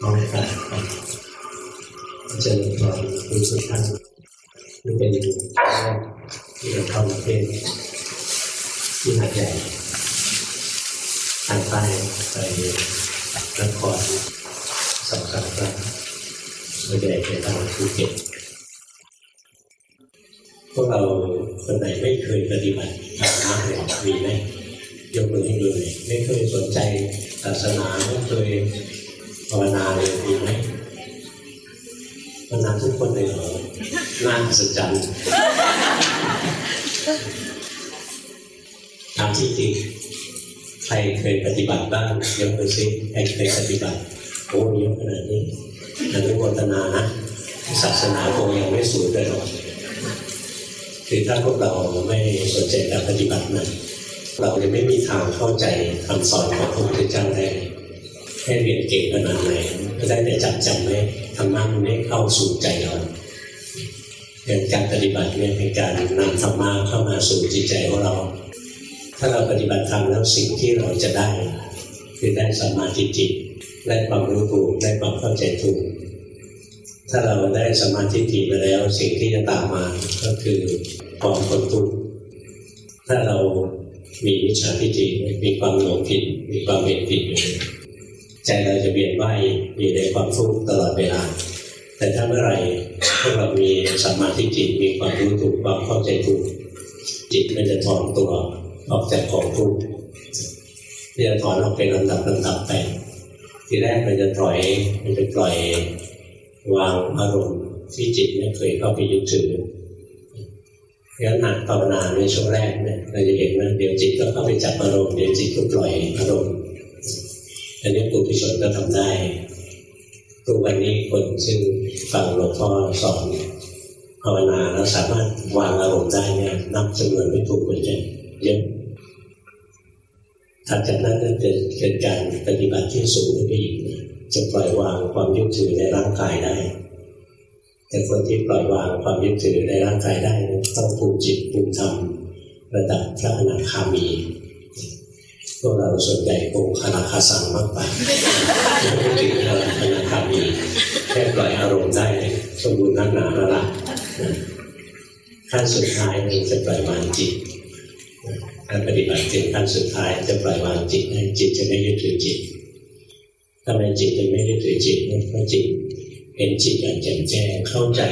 น้องครับเจริญพรคุณสุท่านนี่เป็นที่เราเข้ามาเป็นที่หาดใหญ่ทางใต้ไปนครสำคัญก็ไม่ได้ไปทางภูเก็ตพวกเราคนไหนไม่เคยปฏิบัติธรรมะเลยมีไหมยกมือให้ดูเลยไม่เคยสนใจศาสนาไม่เคย ภาวนาเลยมีไหมภาวนาทุกคนเลยเหรอน่าอัศจถามจริงใครเคยปฏิบัติบ้างยกมือซิใครเคยปฏิบัติโอ้เยอะขนาดนี้อนุโมทนานะศาสนาคงยังไม่สูญไปหรอกคือถ้าพวกเราไม่สนใจการปฏิบัตินั้นเราจะไม่มีทางเข้าใจคำสอนของพระพุทธเจ้าได้ แค่เรียนเก่งขนาดไหนก็ได้แต่จำจำไม่ธรรมะมันไม่เข้าสู่ใจเราการปฏิบัติเนี่ยเป็นการนำธรรมะเข้ามาสู่จิตใจของเรา ถ้าเราปฏิบัติธรรมแล้วสิ่งที่เราจะได้ คือได้สมาธิจิตได้ความรู้ถูกได้ความเข้าใจถูกถ้าเราได้สมาธิจิตมาแล้วสิ่งที่จะตามมาก็คือความพ้นทุกข์ถ้าเรามีวิชาทิฏฐิมีความหลงผิด มีความเห็นผิดอยู่ ใจเราจะเบียนว่ายอยู่ในความทุกข์ตลอดเวลา แต่ถ้าเมื่อไหร่พวกเรามีสมาธิจิตมีความรู้ถูกความเข้าใจถูกจิตมันจะถอนตัวออกจากของทุกข์ที่จะถอนออกเป็นลำดับลำดับไป ทีแรกมันจะปล่อยมันจะปล่อยวางอารมณ์ที่จิตไม่เคยเข้าไปยึดถืองั้นหนักภาวนาในช่วงแรกเนี่ยเราจะเห็นว่าเดี๋ยวจิตก็เข้าไปจับอารมณ์เดี๋ยวจิตก็ปล่อยอารมณ์ อันนี้ปุถุชนก็ทำได้ทุกวันนี้คนซึ่งฟังหลวงพ่อสอนภาวนาแล้วสามารถวางอารมณ์ได้เนี่ยนับจำนวนไม่ถูกคนจะเยอะถัดจากนั้นก็จะเกิดการปฏิบัติที่สูงขึ้นไปอีกจะปล่อยวางความยึดถือในร่างกายได้ แต่คนที่ปล่อยวางความยึดถือในร่างกายได้ต้องภูมิจิตภูมิธรรมระดับพระอนาคามี พวกเราส่วนใหญ่คงคาราคาสังมากกว่าไม่ถึงพระอนาคามีแค่ปล่อยอารมณ์ได้สมบูรณ์นักหนาละขั้นสุดท้ายมันจะปล่อยวางจิตการปฏิบัติถึงขั้นสุดท้ายจะปล่อยวางจิตให้จิตจะไม่ยึดถือจิตทำไมจิตจะไม่ยึดถือจิตเพราะจิตเห็นจิตอย่างแจ่มแจ้งเข้าใจ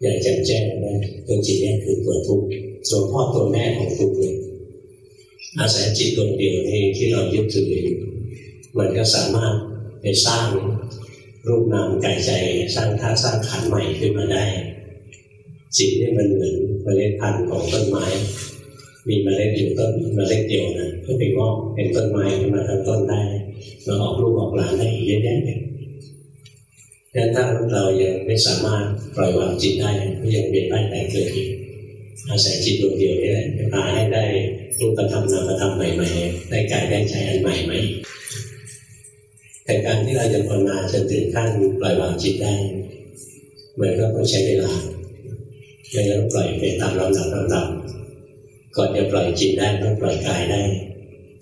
อย่างแจ่มแจ้งว่าตัวจิตนี่คือตัวทุกข์ตัวพ่อตัวแม่ของทุกข์เลย อาศัยจิตดวงเดียวนี้ที่เรายึดถืออยู่มันก็สามารถไปสร้างรูปนามกายใจสร้างธาตุสร้างขันใหม่ขึ้นมาได้จิตนี่มันเหมือนเมล็ดพันธุ์ของต้นไม้ มีเมล็ดอยู่ต้นเมล็ดเดียวนะก็ไปงอกเป็นต้นไม้ขึ้นมาทั้งต้นได้มาออกลูกออกหลานได้เยอะแยะเลยดังนั้นถ้าเรายังไม่สามารถปล่อยวางจิตได้ก็ยังเวียนว่ายแต่เกิดอีกอาศัยจิตดวงเดียวนี่แหละพาให้ได้ รูปธรรมนามธรรมใหม่ๆได้กายได้ใจอันใหม่ไหมแต่การที่เราจะภาวนาจนถึงขั้นปล่อยวางจิตได้มันก็ต้องใช้เวลาไม่งั้นปล่อยไปตามลำดับลำดับก่อนจะปล่อยจิตได้ต้องปล่อยกายได้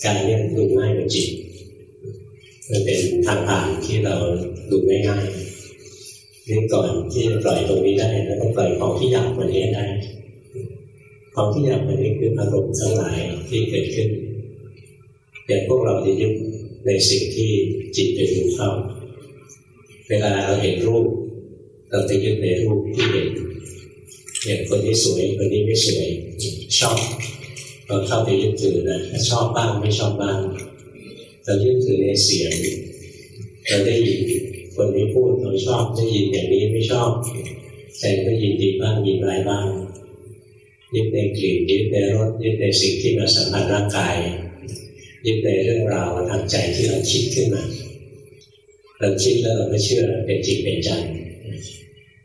กายเนี่ยดูง่ายกว่าจิตมันเป็นทางผ่านที่เราดูไม่ง่ายนี่ก่อนที่จะปล่อยตรงนี้ได้เราต้องปล่อยของที่อยากมันนี้ได้ ของที่อยากมันนี้คืออารมณ์ทั้งหลายที่เกิดขึ้นแต่พวกเราจะยึดในสิ่งที่จิตเป็นรู้เข้า เวลาเราเห็นรูป เราจะยึดในรูปที่เห็นอย่างคนนี้สวยคนนี้ไม่สวยชอบเราเข้าไปยึดถือนะชอบบ้างไม่ชอบบ้างเรายึดถือในเสียงเราได้ยินคนนี้พูดเราชอบได้ยินอย่างนี้ไม่ชอบใจก็ยินดีบ้างยินร้ายบ้าง ยึดในกลิ่นยึดในรสยึดในสิ่งที่มาสัมผัสร่างกายยึดในเรื่องราวทางใจที่เราคิดขึ้นมาเราคิดแล้วเราไม่เชื่อเป็นจริงเป็นใจ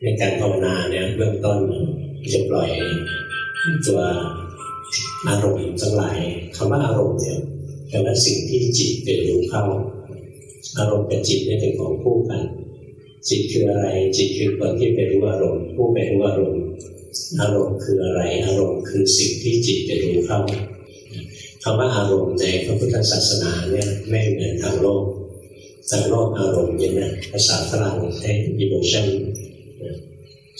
ในการภาวนาเนี่ยเบื้องต้นจะปล่อยตัวอารมณ์ทั้งหลายคำว่าอารมณ์เนี่ยแปลว่าสิ่งที่จิตเป็นรู้เข้า อารมณ์กับจิตเนี่ยเป็นของคู่กัน จิตคืออะไรจิตคือคนที่ไปรู้อารมณ์ ผู้ไปรู้อารมณ์ อารมณ์คืออะไร อารมณ์คือสิ่งที่จิตไปรู้เข้าคำว่าอารมณ์ในพระพุทธศาสนาเนี่ยไม่เหมือนทางโลกสังโลกอารมณ์ยังไงภาษาฝรั่งใช้ emotion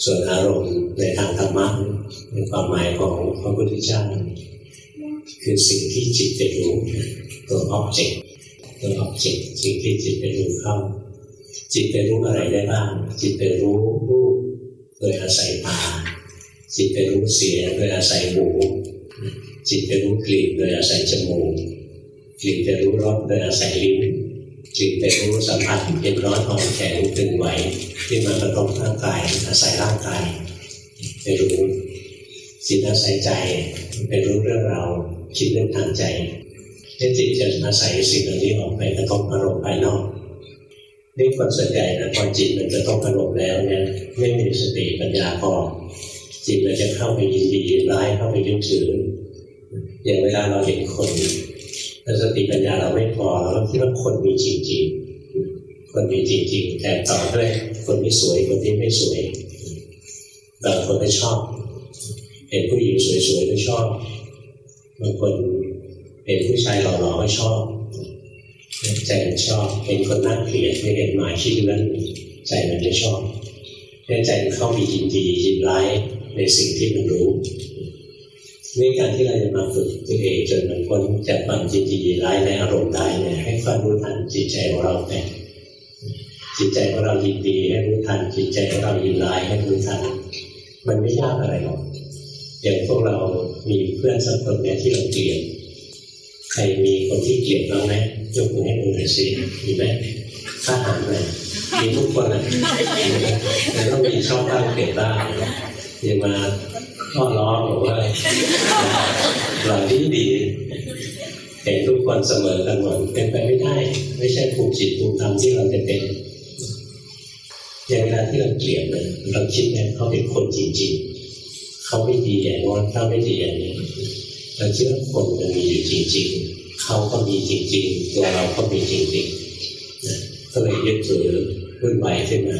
ส่วนอารมณ์ในทางธรรมะในความหมายของพระพุทธเจ้าคือสิ่งที่จิตไปรู้ตัว object ตัว object สิ่งที่จิตไปรู้เข้า จิตไปรู้อะไรได้บ้าง จิตไปรู้รูปโดยอาศัยตา จิตไปรู้เสียงโดยอาศัยหูจิตไปรู้กลิ่นโดยอาศัยจมูกกลิ่นไปรู้รสโดยอาศัยลิ้นจิตไปรู้สัมผัสเย็นร้อนอ่อนแข็งตึงไหวที่มากระทบร่างกายอาศัยร่างกายไปรู้จิตอาศัยใจไปรู้เรื่องราวคิดเรื่องทางใจที่จิตจะอาศัยสิ่งเหล่านี้ออกไปกระทบอารมณ์ภายนอกนี่คนส่วนใหญ่นะพอจิตมันกระทบอารมณ์แล้วเนี่ยไม่มีสติปัญญาพอ จิตมันจะเข้าไปยินดียินร้ายเข้าไปยุ่งถืออย่างเวลาเราเห็นคนถ้าสติปัญญาเราไม่พอเราคิดว่าคนมีจริงๆ คนมีจริง ๆ แต่ต่อด้วยคนที่สวยคนที่ไม่สวยบางคนไม่ชอบ เห็นผู้หญิงสวยๆก็ชอบบางคนเห็นผู้ชายหล่อๆก็ชอบใจมันชอบเห็นคนน่าเกลียดไม่เห็นหมายขี้เลื้นใจมันไม่ชอบใจมันเข้ามียินดียินร้าย ในสิ่งที่มันรู้นี่การที่เราจะมาฝึกตัวเองจนมันพ้นจากความจิตดีร้ายในอารมณ์ได้เนี่ยให้ความรู้ทันจิตใจของเราแต่จิตใจของเรายินดีให้รู้ทันจิตใจของเรายินร้ายให้รู้ทัน มันไม่ยากอะไรหรอกอย่างพวกเรามีเพื่อนสักคนเนี่ยที่เราเกลียดใครมีคนที่เกลียดบ้างไหมยกมือให้ดูหน่อยสิมีไหมข้าหารไหมมีทุกคนนะแต่ต้องมีชอบบ้างเกลียดบ้าง ย่ามาข้อร้องบอว่าเราที่ดีเห็นทุกคนเสมอกันหมดเป็นไปไม่ได้ ไม่ใช่ผูกจิตผูกธรรมที่เราจะเป็นอย่างเวลาที่เราเกลียดเลยเราคิดว่าเขาเป็นคนจริงๆ เขาไม่ดีอย่างนั้นเขาไม่ดีอย่างนี้เราคิดว่าคนมันมีอยู่จริง ๆ เขาก็มีจริงๆ ตัวเราก็มีจริงๆนะก็เลยยึดถือวุ่นวายขึ้นมา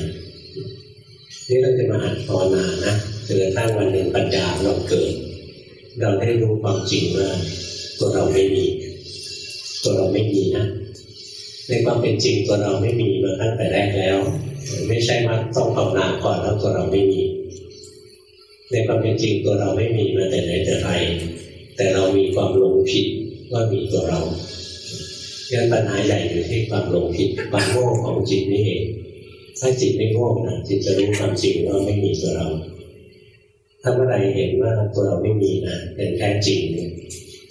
นี่เราจะมาหัดภาวนานะ จนกระทั่งวันหนึ่งปัญญาเราเกิด เราได้รู้ความจริงว่าตัวเราไม่มี ตัวเราไม่มีนะในความเป็นจริงตัวเราไม่มีมาตั้งแต่แรกแล้ว ไม่ใช่ว่าต้องภาวนาก่อนแล้วตัวเราไม่มี ในความเป็นจริงตัวเราไม่มีมาแต่ไหนแต่ไรแต่เรามีความหลงผิดว่ามีตัวเรายันปัญหาใหญ่อยู่ที่ความหลงผิดความโง่ของจิตนี่เองถ้าจิตไม่โง่นะจิตจะรู้ความจริงว่าไม่มีตัวเรา ถ้าเมื่อไรเห็นว่าตัวเราไม่มีนะเป็นแท้จริง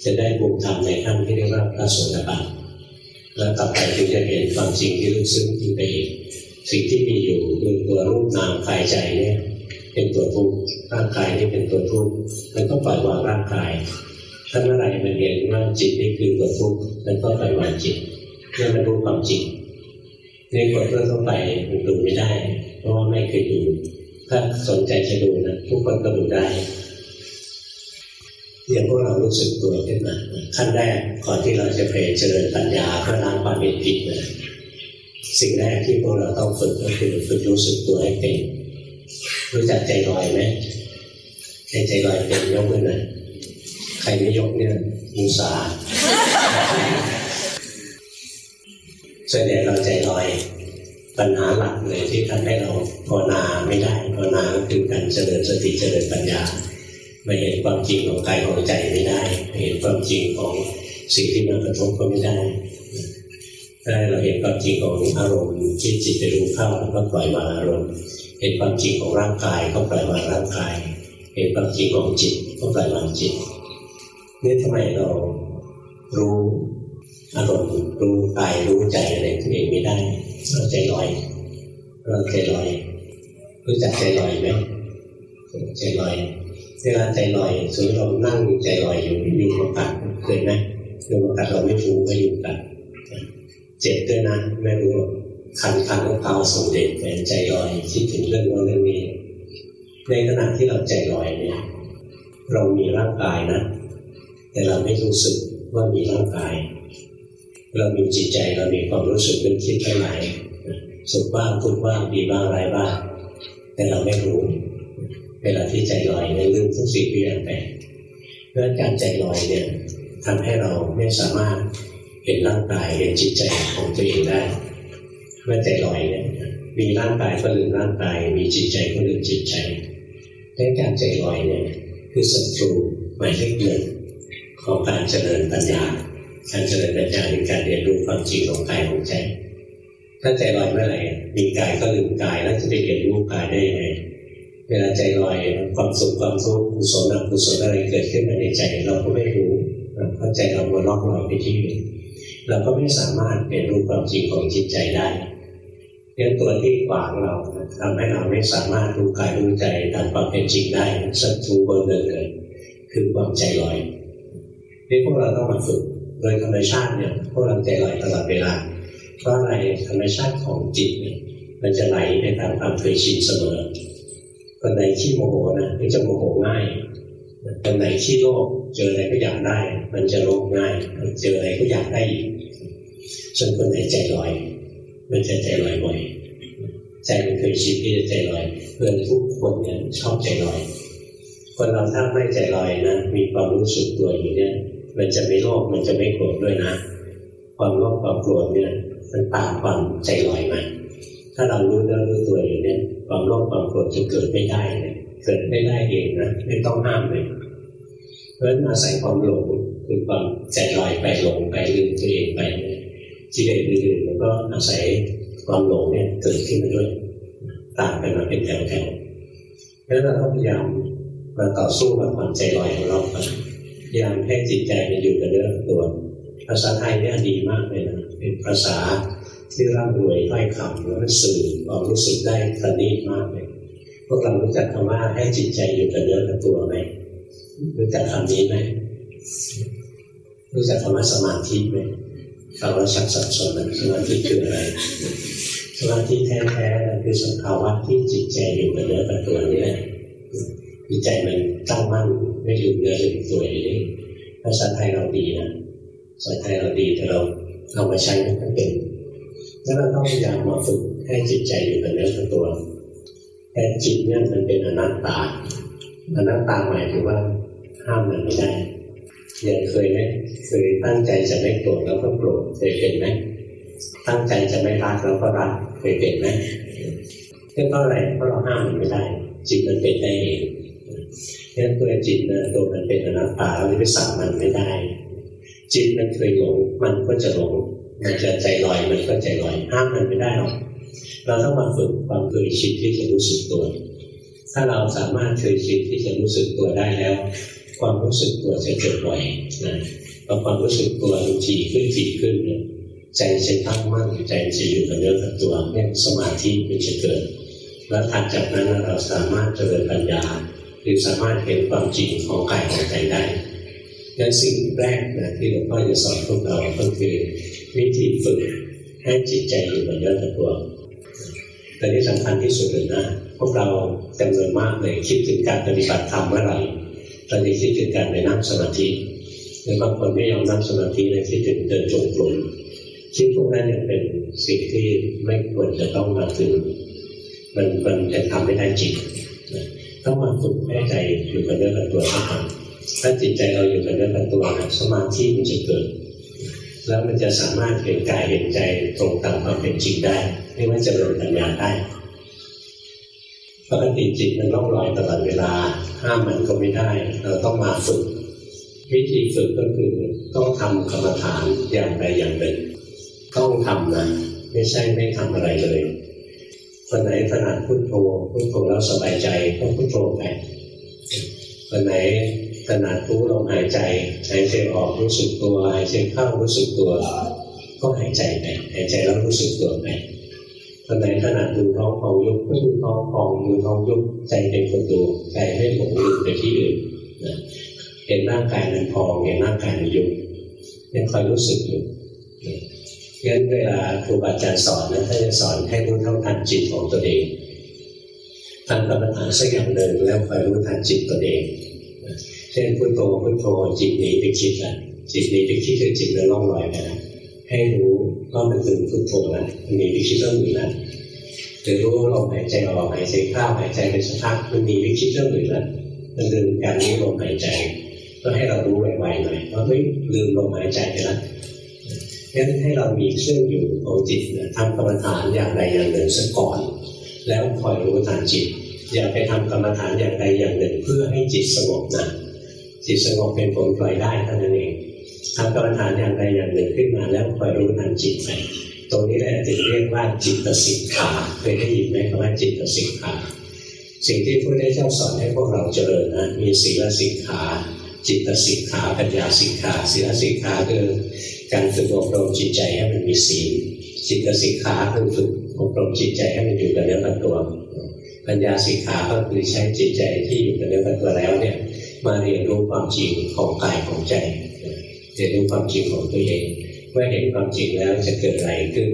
จะได้บุญธรรมในขั้นที่เรียกว่าพระโสดาบันแล้วต่อไปถึงจะเห็นความจริงที่ลึกซึ้งขึ้นไปอีกสิ่งที่มีอยู่คือตัวรูปนามกายใจเนี่ยเป็นตัวทุกข์ร่างกายนี่เป็นตัวทุกข์มันก็ปล่อยวางร่างกายถ้าเมื่อไรมันเห็นว่าจิตนี่คือตัวทุกข์มันก็ปล่อยวางจิตเพื่อมันรู้ความจริงในคนทั่วไปมันดูไม่ได้ เพราะว่าไม่เคยดู ถ้าสนใจจะดูนะทุกคนก็ดูได้เดี๋ยวพวกเรารู้สึกตัวขึ้นมาขั้นแรกก่อนที่เราจะไปเจริญปัญญาเพื่อล้างความเป็นผิดนะสิ่งแรกที่พวกเราต้องฝึกก็คือฝึกรู้สึกตัวให้เป็นรู้จักใจลอยไหมใจใจลอยเป็นยกมือหน่อยใครไม่ยกเนี่ยมูสาส่วนใหญ่เราใจลอย ปัญหาหลักเลยที่ทำให้เราภาวนาไม่ได้ภาวนาคือการเจริญสติเจริญปัญญาไม่เห็นความจริงของกายของใจไม่ได้ไม่เห็นความจริงของสิ่งที่มากระทบก็ไม่ได้ถ้าเราเห็นความจริงของอารมณ์ที่จิตไปรู้เข้าแล้วก็ปล่อยวางอารมณ์ เห็นความจริงของร่างกายก็ปล่อยวางร่างกาย เห็นความจริงของจิตก็ปล่อยวางจิตนี่ทำไมเรารู้อารมณ์รู้กายรู้ใจอะไรตัวเองไม่ได้ เราใจลอยเราใจลอยรู้จักใจลอยไหมใจลอยเวลาใจลอยสมมติเรานั่งใจลอยอยู่ยู่กับกัดเคยไหมยู่กับกัดเราไม่ฟูก็อยู่กันเจ็บด้วยนะไม่รู้หรอกคันคันก็เผาส่งเด็กแฟนใจลอยคิดถึงเรื่องโน้นเรื่องนี้ในขณะที่เราใจลอยเนี่ยเรามีร่างกายนะ แต่เราไม่รู้สึกว่ามีร่างกาย เรามีจิตใจเรามีความรู้สึกเป็นคิดไปไหนสุขบ้างทุกบ้างดีบ้างไรบ้างแต่เราไม่รู้เวลาที่ใจลอยในลืมทุกสิ่งทุกอย่างไปเพราะการใจลอยเนี่ยทำให้เราไม่สามารถเห็นร่างกายเห็นจิตใจของตัวเองได้เมื่อใจลอยเนี่ยมีร่างกายก็ลืมร่างกายมีจิตใจก็ลืมจิตใจดังการใจลอยเนี่ยคือศัตรูหมายเลขหนึ่งของการเจริญปัญญา การเจริญปัญญาคือการเรียนรู้ความจริงของกายของใจถ้าใจลอยเมื่อไหร่มีกายก็ลืมกายแล้วจะไปเรียนรู้กายได้ยังไงเวลาใจลอยความสุขความทุกข์กุศลอกุศลอะไรเกิดขึ้นมาในใจเราก็ไม่รู้เพราะใจเราวนล็อกลอยไปที่อื่นเราก็ไม่สามารถเรียนรู้ความจริงของจิตใจได้เนี่ยตัวที่ขวางเราทำให้เราไม่สามารถรู้กายรู้ใจตามความเป็นจริงได้ศัตรูเบอร์หนึ่งเลยคือความใจลอยนี่พวกเราต้องมาฝึก โดยธรรมชาติเนี่ยพวกเราใจลอยตลอดเวลา เพราะอะไรธรรมชาติของจิตเนี่ยมันจะไหลไปตามความเคยชินเสมอคนไหนที่โมโหนะก็จะโมโหง่ายคนไหนที่โลภเจออะไรก็อยากได้ มันจะโลภง่ายเจออะไรก็อยากได้อีกส่วนคนไหนใจลอย มันจะใจลอยบ่อยใจมันเคยชินที่จะใจลอยเพื่อนทุกคนเนี่ยชอบใจลอย คนเราถ้าไม่ใจลอยนะมีความรู้สึกตัวอยู่เนี่ย มันจะไม่โลภมันจะไม่โกรธด้วยนะ ความโลภความโกรธเนี่ยมันตามความใจลอยมาถ้าเรารู้เรื่องรู้ตัวอยู่เนี่ยความโลภความโกรธจะเกิดไม่ได้เลยเกิดไม่ได้เองนะไม่ต้องห้ามเลยเพราะฉะนั้นอาศัยความหลงคือความใจลอยไปหลงไปลืมตัวเองไปจิตเอื่นๆแล้วก็อาศัยความหลงเนี่ยเกิดขึ้นมาด้วยตามกันมาเป็นแถวๆแล้วเราก็พยายามมาต่อสู้กับความใจลอยของเราไป พยายามให้จิตใจมันอยู่กับเรื่องตัว ภาษาไทยเนี่ยดีมากเลยนะเป็นภาษาที่ร่ำรวยถ้อยคำแล้วสื่อความรู้สึกได้สนิทมากเลยพวกเรารู้จักคำว่าให้จิตใจอยู่กับเนื้อกับตัวไหมรู้จักคำนี้ไหมรู้จักคำว่าสมาธิไหมคำว่าชักสับสนสมาธิคืออะไรสมาธิแท้ๆคือสภาวะที่จิตใจอยู่กับเนื้อกับตัวนี่แหละ จิตใจมันตั้งมั่นไม่อยู่เนื้ออยู่ตัวอย่างนี้ภาษาไทยเราดีนะภาษาไทยเราดีแต่เราเอามาใช้ไม่เป็นแล้วเราต้องพยายามมาฝึกให้จิตใจอยู่กับเนื้อกับตัวแต่จิตเนี่ยมันเป็นอนัตตาอนัตตาหมายถึงว่าห้ามมันไม่ได้ยังเคยไหมเคยตั้งใจจะไม่โกรธแล้วก็โกรธเคยเป็นไหมตั้งใจจะไม่รักแล้วก็รักเคยเป็นไหมเพราะอะไรเพราะเราห้ามมันไม่ได้ จิตมันเป็นได้เอง นี่ตัวจิตนะตัวมันเป็นอนัตตาเราจะไปสั่งมันไม่ได้ จิตมันเคยหลงมันก็จะหลงมันจะใจลอยมันก็ใจลอยห้ามมันไม่ได้หรอกเราต้องมาฝึกความเคยชินที่จะรู้สึกตัว ถ้าเราสามารถเคยชินที่จะรู้สึกตัวได้แล้ว ความรู้สึกตัวจะเกิดบ่อยนะพอความรู้สึกตัวมันจีขึ้นจีขึ้นเนี่ยใจจะตั้งมั่นใจจะอยู่กับเนื้อกับตัวเนี่ยสมาธิมันจะเกิด แล้วถัดจากนั้นเราสามารถเจริญปัญญา หรือสามารถเห็นความจริงของกายของใจได้ดังสิ่งแรกนะที่หลวงพ่อจะสอนพวกเราก็คือวิธีฝึกให้จิตใจอยู่กับเนื้อกับตัวแต่ที่สำคัญที่สุดเลยนะพวกเราจำนวนมากเลยคิดถึงการปฏิบัติธรรมเมื่อไหร่ตอนนี้คิดถึงการไปนั่งสมาธิหรือบางคนไม่ยอมนั่งสมาธิเลยคิดถึงเดินจงกรมคิดพวกนั้นเนี่ยเป็นสิ่งที่ไม่ควรจะต้องมาถึงมันมันจะทำไม่ได้จริง ต้องมาฝึกให้ใจอยู่กับเนื้อกับตัวก่อนถ้าจิตใจเราอยู่กับเนื้อกับตัวสมาธิมันจะเกิด แล้วมันจะสามารถเห็นกายเห็นใจตรงตามความเป็นจริงได้ไม่ว่าจะเริญปัญญาได้ปกติจิตมันต้องลอยตลอดเวลาห้ามมันก็ไม่ได้ เราต้องมาฝึก วิธีฝึกก็คือต้องทำกรรมฐานอย่างใดอย่างหนึ่งต้องทำนะไม่ใช่ไม่ทำอะไรเลย คนไหนถนัดพุทโธพุทโธแล้วสบายใจก็พุทโธไปคนไหนขนาดรู้ลมหายใจหายใจออกรู้สึกตัวหายใจเข้ารู้สึกตัว ก็หายใจไปหายใจแล้วรู้สึกตัวไปคนไหนขนาดดูท้องพองยุบก็ดูท้องพองดูท้องยุบใจเป็นคนดูใจไม่หลงลืมไปที่อื่นเห็นร่างกายมันพองเห็นร่างกายมันยุบยังคอยรู้สึกอยู่ งั้นเวลาครูบาอาจารย์สอนนะท่านจะสอนให้รู้เท่าทันจิตของตัวเองทำกรรมฐานสักอย่างหนึ่งแล้วคอยรู้ทันจิตตัวเองเช่นพุทโธพุทโธจิตหนีไปคิดละจิตหนีไปคิดคือจิตเราล่องลอยไปนะให้รู้ว่ามันคือพุทโธนะมันหนีไปคิดเรื่องอื่นละหรือรู้ลมหายใจออกหายใจเข้าหายใจไปสักพักมันหนีไปคิดเรื่องอื่นละมันลืมการนี้ลมหายใจ ก็ให้เรารู้ไวๆหน่อยว่าไม่ลืมลมหายใจไปแล้ว งั้นให้เรามีเครื่องอยู่ของจิตทำกรรมฐานอย่างใดอย่างหนึ่งสักก่อน แล้วคอยรู้ทันจิต อย่าไปทำกรรมฐานอย่างใดอย่างหนึ่ง เพื่อให้จิตสงบนะจิตสงบเป็นผลปล่อยได้เท่านั้นเองทำกรรมฐานอย่างใดอย่างหนึ่งขึ้นมาแล้วคอยรู้ทันจิตไปตรงนี้แหละจึงเรียกว่าจิตสิกขาเคยได้ยินไหมคำว่าจิตสิกขาสิ่งที่พระพุทธเจ้าสอนให้พวกเราเจริญนะมีศีลสิกขา จิตสิกขาปัญญาสิกขาศีลสิกขาคือ การฝึกอบรมจิตใจให้มันมีศีลจิตสิกขาคือฝึกอบรมจิตใจให้มันอยู่กับเนื้อกับตัวปัญญาสิกขาก็คือใช้จิตใจที่อยู่กับเนื้อกับตัวแล้วเนี่ยมาเรียนรู้ความจริงของกายของใจเรียนรู้ความจริงของตัวเองเมื่อเห็นความจริงแล้วจะเกิดอะไรขึ้น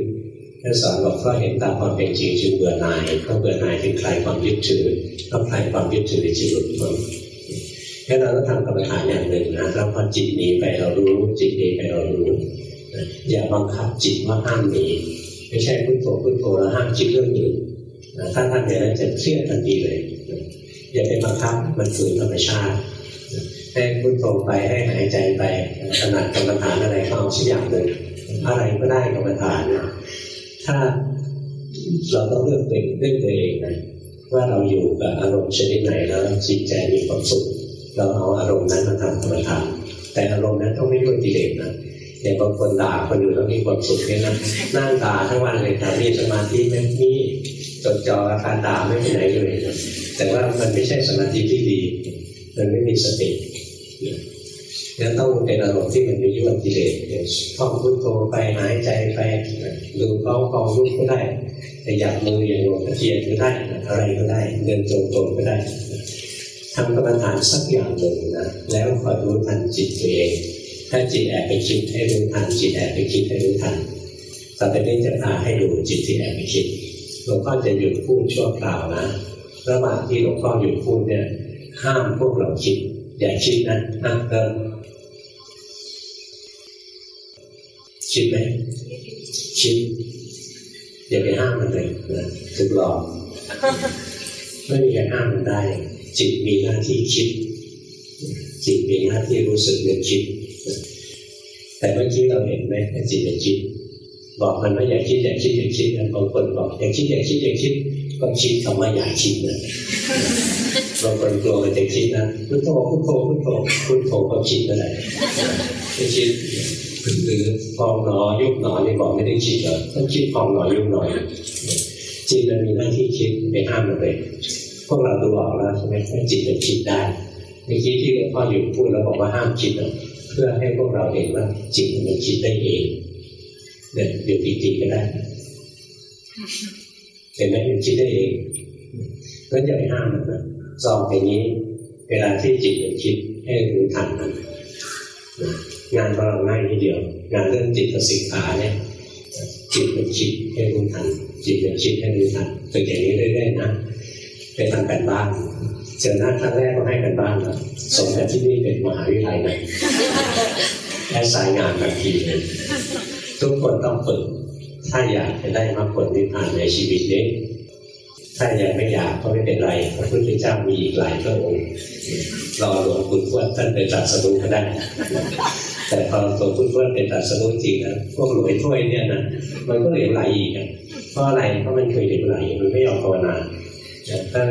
ท่านสอนบอกเพราะเห็นตามความเป็นจริงจึงเบื่อหน่ายเพราะเบื่อหน่ายจึงคลายความยึดถือเพราะคลายความยึดถือในจิตหลุดพ้น แค่เราต้องทำกรรมฐานอย่างหนึ่งนะเราพอจิตหนีไปเรารู้ จิตหนีไปเรารู้อย่าบังคับจิตว่าห้ามหนีไม่ใช่พุทโธพุทโธแล้วห้ามจิตเรื่องอื่นถ้าท่านอย่างนั้นจะเครียดทันทีเลย อย่าไปบังคับมันฝืนธรรมชาติให้พุทโธไปให้หายใจไปขนาดกรรมฐานอะไรก็เอาสักอย่างหนึ่งอะไรก็ได้กรรมฐานถ้าเราต้องเลือกเป็นเลือกตัวเองนะว่าเราอยู่กับอารมณ์ชนิดไหนแล้วจิตใจมีความสุข เราเอาอารมณ์นั้นมาทำกรรมฐานแต่อารมณ์นั้นต้องไม่ด้วยกิเลสนะอย่างบางคนด่าคนอื่นแล้วมีความสุขเนี่ยนะนั่งด่าทั้งวันเลยแต่มีสมาธิไม่มีจดจ่ออาการด่าไม่ไปไหนเลยแต่ว่ามันไม่ใช่สมาธิที่ดี มันไม่มีสตินั้นต้องเป็นอารมณ์ที่มันมียุ่งกิเลสท่องพุทโธไปหายใจไปดูเข้ากองรูปก็ได้ขยับมืออย่างโยกเทียนก็ได้อะไรก็ได้เดินจงกรมก็ได้ำกรรมฐานสักอย่างหนึ่งนะแล้วคอยรู้ทันจิตตัวเอง ถ้าจิตแอบไปคิดให้รู้ทันจิตแอบไปคิดให้รู้ทันต่อไปนี้จะพาให้ดูจิตที่แอบไปคิดหลวงพ่อจะหยุดพูดชั่วคราวนะระหว่างที่หลวงพ่อหยุดพูดเนี่ยห้ามพวกเราคิด อย่าคิดนะห้ามเติมคิดไหมคิดอย่าไปห้ามมันเลยนะถูกหลอกไม่มีใครห้ามมันได้ จิตมีหน้าที่คิด จิตมีหน้าที่รู้สึกเรื่องคิด แต่เมื่อกี้เราเห็นไหมจิตเป็นคิด บอกมันว่าอย่าคิดอย่าคิดอย่าคิดบางคนบอกอย่าคิดอย่าคิดอย่าคิดก็คิดคำว่าอย่าคิดนะบางคนกลัวมันจะคิดนะพุทโธพุทโธพุทโธพุทโธก็คิดอะไรไม่คิดหรือพองหนอยุบหนอนี่บอกไม่ได้คิดเหรอต้องคิดพองหนอยุบหนอจิตมันมีหน้าที่คิดไปห้ามมันเลย พวกเราดูออกแล้วใช่ไหมว่าจิตมันคิดได้เมื่อกี้ที่หลวงพ่ออยู่พูดแล้วบอกว่าห้ามคิดนะเพื่อให้พวกเราเห็นว่าจิตมันคิดได้เองเนี่ยอยู่ปีๆก็ได้เห็นไหมมันคิดได้เองแล้วอย่าไปห้ามมันนะสอบอย่างนี้ เวลาที่จิตมันคิดให้รู้ทันมันงานของเราง่ายนิดเดียว งานเรื่องจิตสิกขาเนี่ยจิตมันคิดให้รู้ทันจิตมันคิดให้รู้ทันฝึกอย่างนี้เรื่อยๆนะ ไปทำกันบ้านเจอหน้าครั้งแรกก็ให้กันบ้านแล้วสมกับที่นี่เป็นมหาวิทยาลัยเลยแค่สายงานบางทีเลยทุกคนต้องฝึก ถ้าอยากจะได้มรรคผลนิพพานในชีวิตนี้ ถ้ายังไม่อยากก็ไม่เป็นไรพระพุทธเจ้ามีอีกหลายพระองค์รอหลวงปู่ทวดท่านเป็นตรัสรู้ก็ได้ แต่พอหลวงปู่ทวดเป็นตรัสรู้จริงนะพวกหลวยถ้วยเนี่ยนะมันก็เหลวไหลอีกเพราะอะไรเพราะมันเคยเหลวไหลมันไม่ยอมภาวนา ถ้า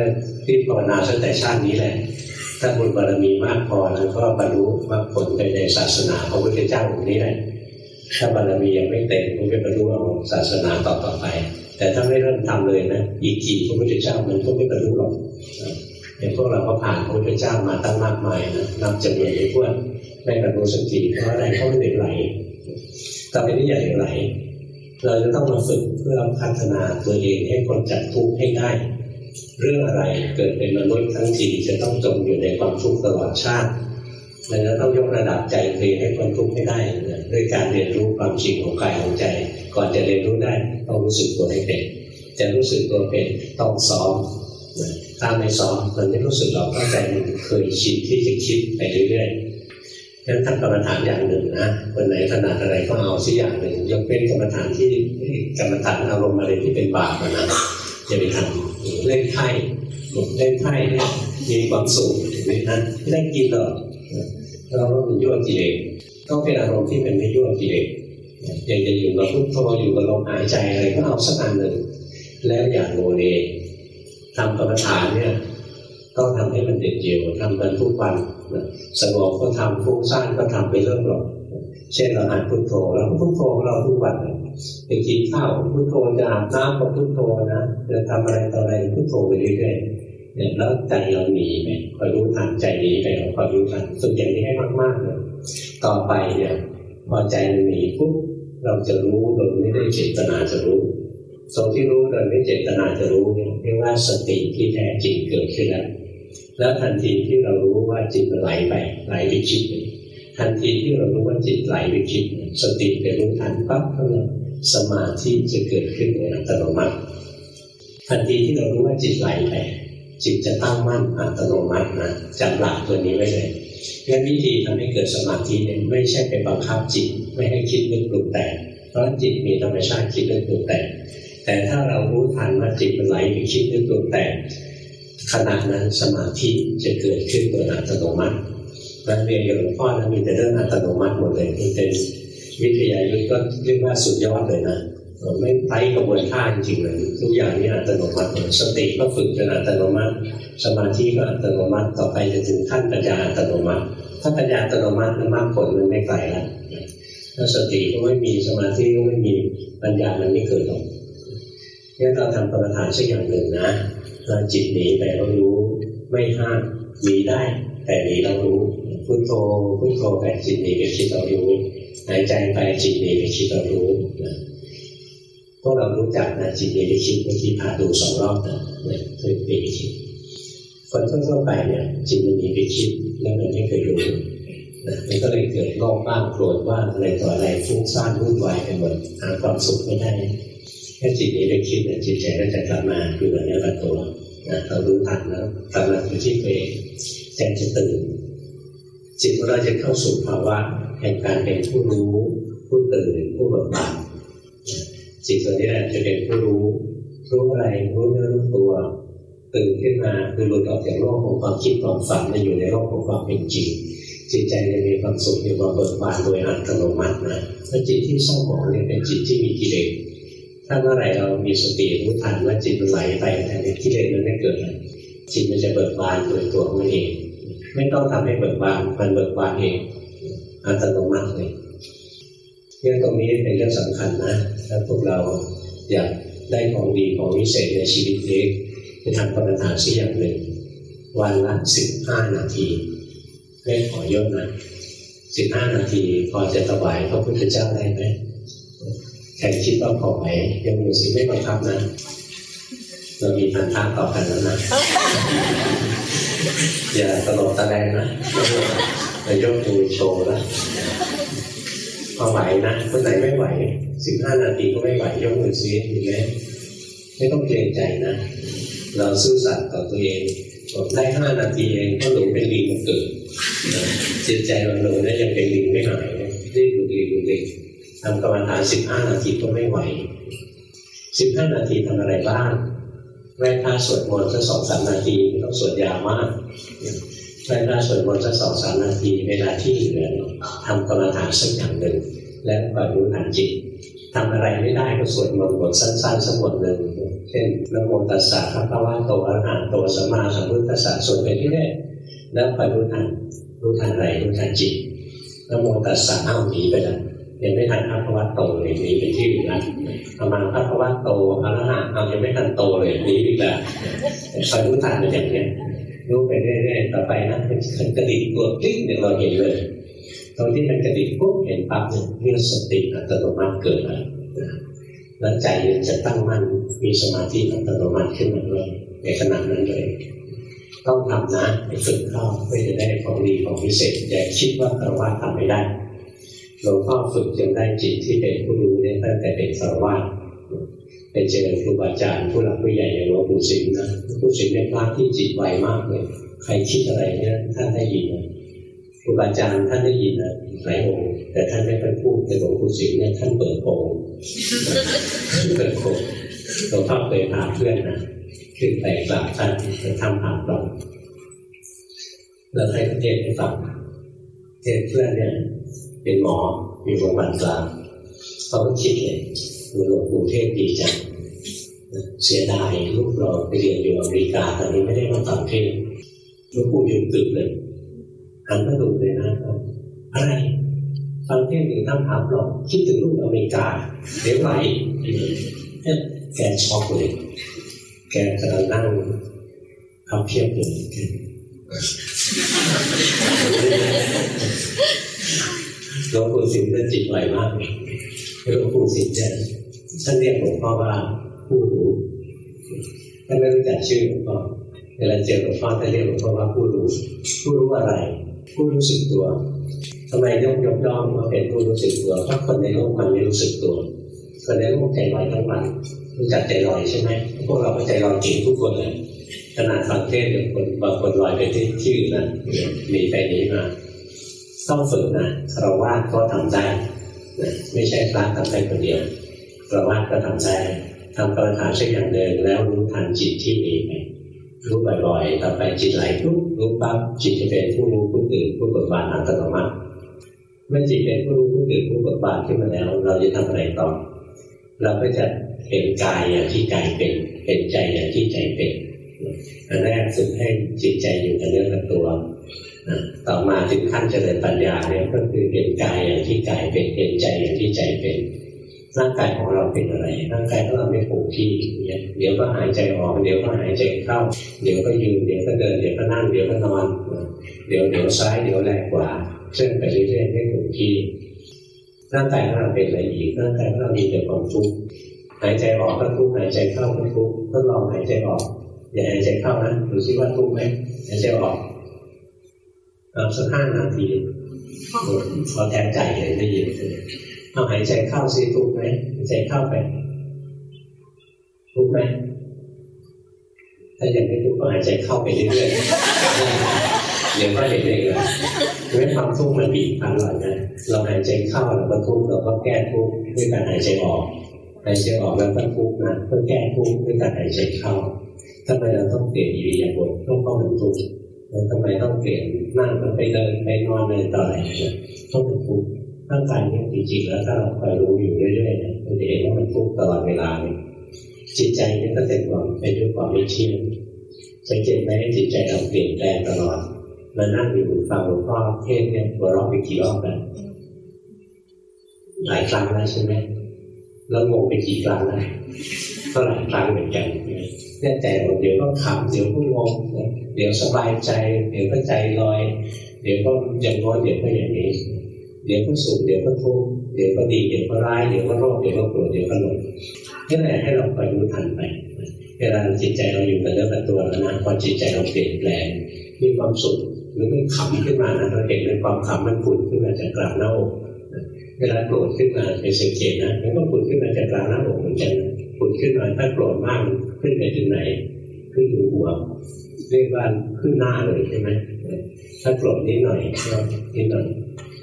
ที่ภาวนาตั้งแต่ชาตินี้แหละ ถ้าบุญบารมีมากพอแล้วก็บรรลุมรรคผลไปในศาสนาพระพุทธเจ้าองค์นี้แหละถ้าบารมียังไม่เต็มก็ไม่บรรลุเอาศาสนาต่อต่อไป แต่ถ้าไม่เริ่มทำเลยนะอีกกี่พระพุทธเจ้ามันก็ไม่บรรลุหรอกอย่างพวกเราก็ผ่านพระพุทธเจ้ามาตั้งมากมายนะนับจำนวนไม่ถ้วนไม่บรรลุสักทีเพราะอะไรเขาไม่เด็ไหลต่อไปนี้อย่าไหลเราจะต้องมาฝึกเพื่อพัฒนาตัวเองให้พ้นจากทุกข์ให้ได้ เรื่องอะไรเกิดเป็นมนุษย์ทั้งทีจะต้องจมอยู่ในความทุกข์ตลอดชาติดังนั้นต้องยกระดับใจตัวเองให้พ้นทุกข์ให้ได้ด้วยการเรียนรู้ความจริงของกายของใจ ก่อนจะเรียนรู้ได้ต้องรู้สึกตัวให้เป็นจะรู้สึกตัวเป็นต้องซ้อมถ้าไม่ซ้อมมันไม่รู้สึกหรอกเพราะใจมันเคยชินที่จะคิดไปเรื่อยๆงั้นท่านกรรมฐานอย่างหนึ่งนะคนไหนถนัดอะไรก็เอาสักอย่างหนึ่งยกเป็นกรรมฐานที่กรรมฐานอารมณ์อะไรที่เป็นบาปนะจะไปทำ เล่นไพ่เล่นไพ่เนี่ยมีความสุขถึงไหมนั้นไม่ได้กินหรอกเราเป็นยั่วกิเลสต้องเป็นอารมณ์ที่เป็นไม่ยั่วกิเลสยังจะอยู่กับพุทโธอยู่กับลมหายใจอะไรก็เอาสักอันหนึ่งแล้วอย่าโงเลทำกรรมฐานเนี่ยต้องทำให้มันเด็ดเดี่ยวทำกันทุกวันสงบก็ทำฟุ้งซ่านก็ทำไปเรื่อยๆ เช่นเราอ่านพุทโธเราพุทโธเราทุกวันไปกินข้าวพุทโธจะอาบน้ำก็พุทโธนะจะทำอะไรต่ออะไรพุทโธไปเรื่อยๆเนี่ยแล้วใจเราหนีไปคอยรู้ทันใจหนีไปคอยรู้ทันฝึกอย่างนี้ให้มากๆเลยต่อไปเนี่ยพอใจมันหนีปุ๊บเราจะรู้โดยไม่ได้เจตนาจะรู้ส่วนที่รู้โดยไม่เจตนาจะรู้เนี่ยเรียกว่าสติที่แท้จริงเกิดขึ้นแล้วแล้วทันทีที่เรารู้ว่าจิตไหลไปไหลไปคิด ทันทีที่เรารู้ว่าจิตไหลไปคิด สติไปรู้ทันปั๊บเท่านั้นสมาธิจะเกิดขึ้นโดยอัตโนมัติ ทันทีที่เรารู้ว่าจิตไหลไปจิตจะตั้งมั่นอัตโนมัตินะจำหลักตัวนี้ไว้เลยงั้นวิธีทำให้เกิดสมาธิเนี่ยไม่ใช่ไปบังคับจิตไม่ให้คิดนึกปรุงแต่งเพราะจิตมีธรรมชาติคิดนึกปรุงแต่งแต่ถ้าเรารู้ทันว่าจิตมันไหลไปคิดนึกปรุงแต่งขณะนั้นสมาธิจะเกิดขึ้นโดยอัตโนมัติ นักเรียนกับหลวงพ่อนะมีแต่เรื่องอัตโนมัติหมดเลยนี่เป็นวิทยายุทธ์ก็เรียกว่าสุดยอดเลยนะไม่ไร้กระบวนท่าจริงๆเลยทุกอย่างนี่อัตโนมัติสติก็ฝึกเป็นอัตโนมัติ สมาธิก็อัตโนมัติต่อไปจะถึงขั้นปัญญาอัตโนมัติ ถ้าปัญญาอัตโนมัติมันมากผลมันไม่ไกลแล้วถ้าสติก็ไม่มีสมาธิก็ไม่มีปัญญามันไม่เกิดหรอกงั้นเราทำกรรมฐานสักอย่างหนึ่งนะเราจิตหนีไปเรารู้ไม่ห้ามมีได้ แต่หนีเรารู้ พุทโธพุทโธไปจิตหนีไปคิดเรารู้หายใจไปจิตหนีไปคิดเรารู้นะพวกเรารู้จักนะจิตหนีไปคิดเมื่อกี้พาดูสองรอบนะเนี่ยคือไปคิดคนทั่วไปเนี่ยจิตมันหนีไปคิดแล้วมันไม่เคยรู้นะมันก็เลยเกิดโลภบ้างโกรธบ้างอะไรต่ออะไรฟุ้งซ่านวุ่นวายไปหมดหาความสุขไม่ได้ถ้าจิตนี้ไปคิดนี่ยจิตใจก็จะกลับมาอยู่กับเนื้อกับตัวนะเรารู้ทันแล้วกลับมาอยู่ที่ตัวเองใจจะตื่น จิตของเราจะเข้าสู่ภาวะแห่งการเป็นผู้รู้ผู้ตื่นผู้เบิกบานจิตตัวนี้แหละจะเป็นผู้รู้รู้อะไรรู้เนื้อรู้ตัวตื่นขึ้นมาคือหลุดออกจากโลกของความคิดความฝันมาอยู่ในโลกของความเป็นจริงจิตใจจะมีความสุขมีความเบิกบานโดยอัตโนมัตินะถ้าจิตที่เศร้าหมองเนี่ยเป็นจิตที่มีกิเลสถ้าเมื่อไหร่เรามีสติรู้ทันว่าจิตมันไหลไปแต่ในกิเลสมันไม่เกิดจิตมันจะเบิกบานโดยตัวมันเอง ไม่ต้องทำให้เบิกบานมันเบิกบานเองอัตโนมัติเลยเรื่องตรงนี้เป็นเรื่องสำคัญนะถ้าพวกเราอยากได้ของดีของวิเศษในชีวิตเล็กจะทำกรรมฐานสักอย่างหนึ่งวันละสิบห้านาทีไม่ขอเยอะนะสิบห้านาทีพอจะถวายพระพุทธเจ้าได้ไหมใครคิดว่าพอไหมยังมือสิไม่บังคับนะ เรามีพันธะต่อกันแล้วนะอย่าตลกตะแรงนะจะยกมือโชว์นะพอไหวนะคนไหนไม่ไหวสิบห้านาทีก็ไม่ไหวยกมือซีเห็นไหมไม่ต้องเกรงใจนะเราซื่อสัตย์ต่อตัวเองบอกได้ห้านาทีเองก็หลงเป็นลิงเกิดจิตใจเราหลงนั้ยังเป็นลิงไม่หายรีบดูดีดูดีทำกรรมฐานสิบห้านาทีก็ไม่ไหวสิบห้านาทีทำอะไรบ้าง ไหว้พระสวดมนต์สักสองสามนาทีไม่ต้องสวดยาวมากไหว้พระสวดมนต์สักสองสามนาที เวลาที่เหลือทำกรรมฐานสักอย่างหนึ่งแล้วคอยรู้ทันจิตทำอะไรไม่ได้ก็สวดมนต์บทสั้นๆสักบทหนึ่งเช่นนโมตัสสะพระพุทธโตอรหันโตสัมมาสัมพุทธัสสะสวดไปที่แรกแล้วคอยรู้ทันรู้ทันอะไรรู้ทันจิตนโมตัสสะอ้าหนีไปแล้ว ยังไม่ทันพระพวัตโตเลยนีไปที่อื่นแล้วประมาณพระพวัตโตอรหันเอายังไม่ทันโตเลยนีอีกแล้วคอยรู้ทันอย่างนี้รู้ไปเรื่อยๆต่อไปนะเป็นกระดิ่งตัวกลิ้งเนี่ยเราเห็นเลยตอนที่มันกระดิกปุ๊บเห็นปั๊บเนี่ยเรียกสติอัตโนมัติเกิดแล้วแล้วใจจะตั้งมั่นมีสมาธิอัตโนมัติขึ้นมาเลยในขณะนั้นเลย ต้องทำนะฝึกเข้าเพื่อจะได้ของดีของพิเศษอย่าคิดว่าคารวะทำไม่ได้ หลวงพ่อฝึกจนได้จิตที่เป็นผู้รู้เนี่ยตั้งแต่เป็นคารวะเป็นเจริญครูบาอาจารย์ผู้หลักผู้ใหญ่อย่างหลวงปู่สิงห์นะผู้สิงห์เป็นพระที่จิตไวมากเลยใครคิดอะไรเนี่ยท่านได้ยินครูบาอาจารย์ท่านได้ยินนะหลายองค์แต่ท่านไม่ค่อยพูดแต่หลวงปู่สิงห์เนี่ยท่านเปิดโปงเปิดโปงหลวงพ่อเคยพาเพื่อนนะขึ้นไปกราบท่านไปทำหาปลอมแล้วให้เทศให้ฟังเทศเพื่อนเนี่ย เป็นหมออยู่โรงพยาบาลกลางเขาก็คิดเลยหลวงปู่เทศดีจังเสียดายลูกเราไปเรียนอยู่อเมริกาตอนนี้ไม่ได้มาฟังเทศหลวงปู่ยุดตึกเลยหันมาดูเลยนะครับอะไรฟังเทศหรือทำถามหรอกคิดถึงลูกอเมริกาเดี๋ยวไหลแกช็อกเลย แกกำลังนั่งเอาเพียบเลย หลวงปู่สิงห์ท่านจิตไหวมากหลวงปู่สิงห์เนี่ยท่านเรียกหลวงพ่อว่าผู้รู้ท่านไม่รู้จักชื่อหลวงพ่อเวลาเจอหลวงพ่อท่านเรียกหลวงพ่อว่าผู้รู้ผู้รู้อะไร ผู้รู้สึกตัวทำไมยกยกย่องมาเป็นผู้รู้สึกตัวเพราะคนในโลกมันไม่รู้สึกตัวคนในโลกใจลอยทั้งวันรู้จักใจลอยใช่ไหมพวกเราก็ใจลอยจริงทุกคนเลยขนาดฟังเทศน์คนบางคนลอยไปที่ที่อื่นนะหนีไปนี้มา ต้องฝึกนะคารวะก็ทำได้นะไม่ใช่พระทำได้คนเดียวคารวะก็ทำได้ทำกรรมฐานเช่นอย่างเดิมแล้วรู้ทันจิตที่หนีไปรู้บ่อยๆต่อไปจิตไหลปุ๊บรู้ปั๊บจิตจะเป็นผู้รู้ผู้ตื่นผู้เบิกบานอัตโนมัติเมื่อจิตเป็นผู้รู้ผู้ตื่นผู้เบิกบานขึ้นมาแล้ว เราจะทำอะไรต่อ เราก็จะเห็นกายอย่างที่กายเป็นเห็นใจอย่างที่ใจเป็นอันแรกฝึกให้จิตใจอยู่กับเนื้อกับตัว ต่อมาถึงขั้นเจริญปัญญาเนี่ยก็คือเห็นกายอย่างที่กายเป็นเห็นใจอย่างที่ใจเป็นร่างกายของเราเป็นอะไร ร่างกายของเราไม่คงที่เนี่ยเดี๋ยวก็หายใจออก เดี๋ยวก็หายใจเข้า เดี๋ยวก็ยืน เดี๋ยวก็เดิน เดี๋ยวก็นั่ง เดี๋ยวก็นอน เดี๋ยวเดี๋ยวซ้าย เดี๋ยวแรงกว่าเช่นไปเรื่อยๆไม่คงที่ ร่างกายของเราเป็นอะไรอีก ร่างกายของเรามีแต่ความทุกข์ หายใจออกก็ทุกข์ หายใจเข้าก็ทุกข์ทดลองหายใจออก อย่าหายใจเข้านะดูซิว่าทุกข์ไหมหายใจออก เอาสักห้านาทีพอแทนใจเลยได้ยินเอาหายใจเข้าสิทุกไหมหายใจเข้าไปทุกไหมถ้ายังไม่ทุกก็หายใจเข้าไปเรื่อยๆเดี๋ยวก็เห็นเองเลยไม่ความทุกข์มันบีบคั้นเรานะเราหายใจเข้าเราก็ทุกข์เราก็แก้ทุกข์ด้วยการหายใจออกหายใจออกแล้วก็ทุกข์นะเพื่อแก้ทุกข์ด้วยการหายใจเข้าทำไมเราต้องเปลี่ยนอิริยาบถต้องเข้ามันทุกข์ แล้วทำไมต้องเปลี่ยนนั่งมันไปเดินไปนอนเลยต่ออะไรต้องเป็นทุกข์ร่างกายเนี่ยจริงๆแล้วถ้าเราคอยรู้อยู่เรื่อยๆเนี่ยมันจะเห็นว่ามันทุกข์ตลอดเวลาเลยจิตใจเนี่ยก็เต็มความไปด้วยความไม่เที่ยงสังเกตไหมจิตใจเราเปลี่ยนแปลงตลอดมานั่งอยู่ฟังหลวงพ่อเทศเนี่ยหัวเราะไปกี่รอบแล้วหลายครั้งแล้วใช่ไหมแล้วงงไปกี่ครั้งแล้วก็หลายครั้งเหมือนกัน เนี่ยใจเราเดี๋ยวก็ขำเดี๋ยวก็งงเดี๋ยวสบายใจ เดี๋ยวก็ใจลอย เดี๋ยวก็อย่างน้อยเดี๋ยวก็อย่างนี้ เดี๋ยวก็สุขเดี๋ยวก็ทุกข์เดี๋ยวก็ดีเดี๋ยวก็ร้ายเดี๋ยวก็โรคเดี๋ยวก็โกรธเดี๋ยวก็หลงนี่แหละให้เราคอยรู้ทันไปเวลาจิตใจเราอยู่กับเรื่องกับตัวแล้วนะพอจิตใจเราเปลี่ยนแปลงมีความสุขหรือมันขำขึ้นมานะเราเห็นในความขำมันผุดขึ้นมาจากกลางหน้าอกเวลาโกรธขึ้นมาไปสังเกตนะมันก็ผุดขึ้นมาจากกลางหน้าอกเหมือนกัน ผุดขึ้นมาถ้าโกรธมากขึ้นไปถึงไหน ขึ้นถึงหัวเรียกว่าขึ้นหน้าเลยใช่ไหมถ้าโกรธนิดหน่อยก็นิดหน่อย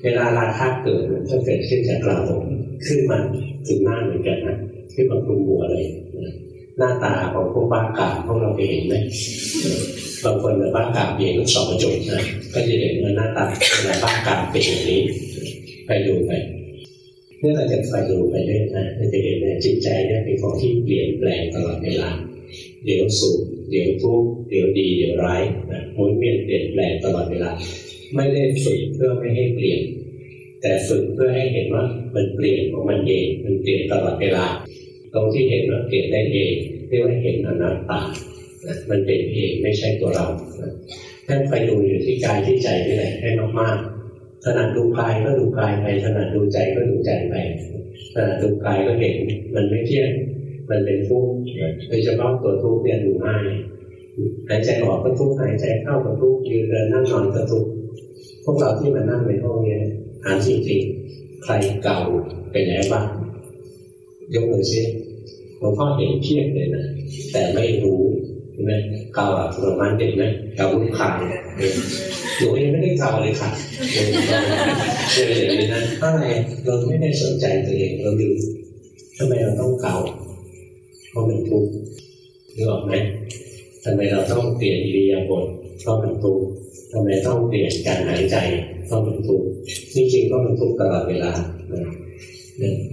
เวลาราคะเกิดมันก็เกิดขึ้นจากกลางขึ้นมาถึงหน้าเหมือนกันนะขึ้นมาคลุมหัวเลยหน้าตาของพวกบ้ากาพวกเราไปเห็นไหมบางคนในบ้ากาเห็นลูกศรกระจกนะก็จะเห็นว่าหน้าตาในบ้ากาเป็นอย่างนี้ ไปดูไป เมื่อเราจะคอยดูไปเรื่อยนะเราจะเห็นว่าจิตใจเนี่ยเป็นของที่เปลี่ยนแปลงตลอดเวลาเดี๋ยวสุขเดี๋ยวทุกข์เดี๋ยวดีเดี๋ยวร้ายนะหมุนเวียนเปลี่ยนแปลงตลอดเวลา ไม่ได้ฝึกเพื่อไม่ให้เปลี่ยน แต่ฝึกเพื่อให้เห็นว่ามันเปลี่ยนของมันเองมันเปลี่ยนตลอดเวลา ตรงที่เห็นว่าเปลี่ยนได้เองเรียกว่าเห็นอนัตตามันเป็นเองไม่ใช่ตัวเราท่านไปดูอยู่ที่กายที่ใจนี่แหละให้มากๆ ถนัดดูกายก็ดูกายไปถนัดดูใจก็ดูใจไปถนัดดูกายก็เห็น มันไม่เที่ยงมันเป็นทุกข์โดยเฉพาะตัวทุกข์เนี่ยดูง่ายหายใจออกก็ทุกข์หายใจเข้าก็ทุกข์ยืนเดินนั่งนอนก็ทุกข์พวกเราที่มานั่งในห้องนี้หาจริงๆใครเก่าเป็นไงบ้างยกมือซิหลวงพ่อเห็นเพียบเลยนะแต่ไม่รู้ใช่ไหม เกาอัตโนมัติเห็นไหมเกาลูกข่ายหนูยังไม่ได้เกาเลยค่ะเจออย่างนี้นะอะไรเราไม่ได้สนใจตัวเองเราดูทำไมเราต้องเกาเพราะมันทุกข์นึกออกไหมทำไมเราต้องเปลี่ยนอิริยาบถเพราะมันทุกข์ทำไมต้องเปลี่ยนการหายใจเพราะมันทุกข์จริงๆก็มันทุกข์ตลอดเวลา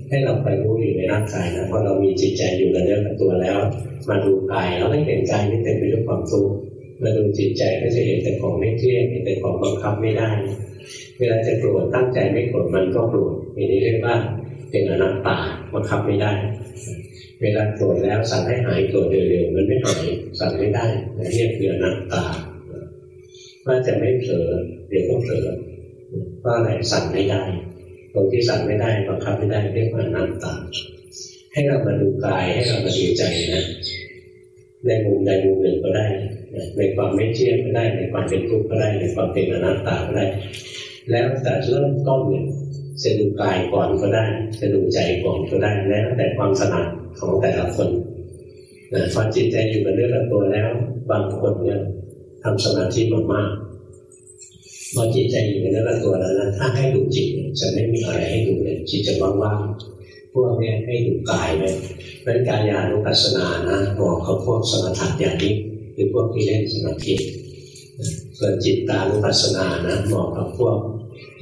ให้เราไปรู้อยู่ในร่างกายนะพอเรามีจิตใจอยู่กับเนื้อกับตัวแล้ว มาดูกายเราไม่เห็นกายที่เต็มไปด้วยความทุกข์มาดูจิตใจก็จะเห็นแต่ของไม่เที่ยงเห็นแต่ของบังคับไม่ได้ เวลาจะโกรธตั้งใจไม่โกรธมันก็โกรธอย่างนี้เรียกว่าเป็นอนัตตาบังคับไม่ได้ เวลาโกรธแล้วสั่งให้หายโกรธเร็วๆมันไม่หายสั่งไม่ได้เรียกคืออนัตตาว่าจะไม่เผลอเดี๋ยวก็เผลอว่าอะไรสั่งไม่ได้ ตรงที่สั่งไม่ได้บังคับไม่ได้เรียกว่านัตตา ให้เรามาดูกายให้เรามาดูใจนะในมุมใดมุมหนึ่งก็ได้ในความไม่เที่ยงก็ได้ ในความเป็นทุกข์ก็ได้ ในความเป็นอนัตตาก็ได้ แล้วแต่เริ่มต้นเนี่ยจะดูกายก่อนก็ได้ จะดูใจก่อนก็ได้ แล้วแต่ความถนัดของแต่ละคนพอจิตใจอยู่กับเรื่องกับตัวแล้ว บางคนเนี่ยทำสมาธิมากๆ พอจิตใจอยู่กับเรื่องกับตัวแล้วนะถ้าให้ดูจิตจะไม่มีอะไรให้ดูเลยจิตจะว่างๆพวกนี้ให้ดูกายเลยเป็นการยานุปัสสนานะบอกเขาพวกสมถะอย่างนี้คือพวกที่เล่นสมาธิส่วนจิตตานุปัสสนานะเหมาะกับพวก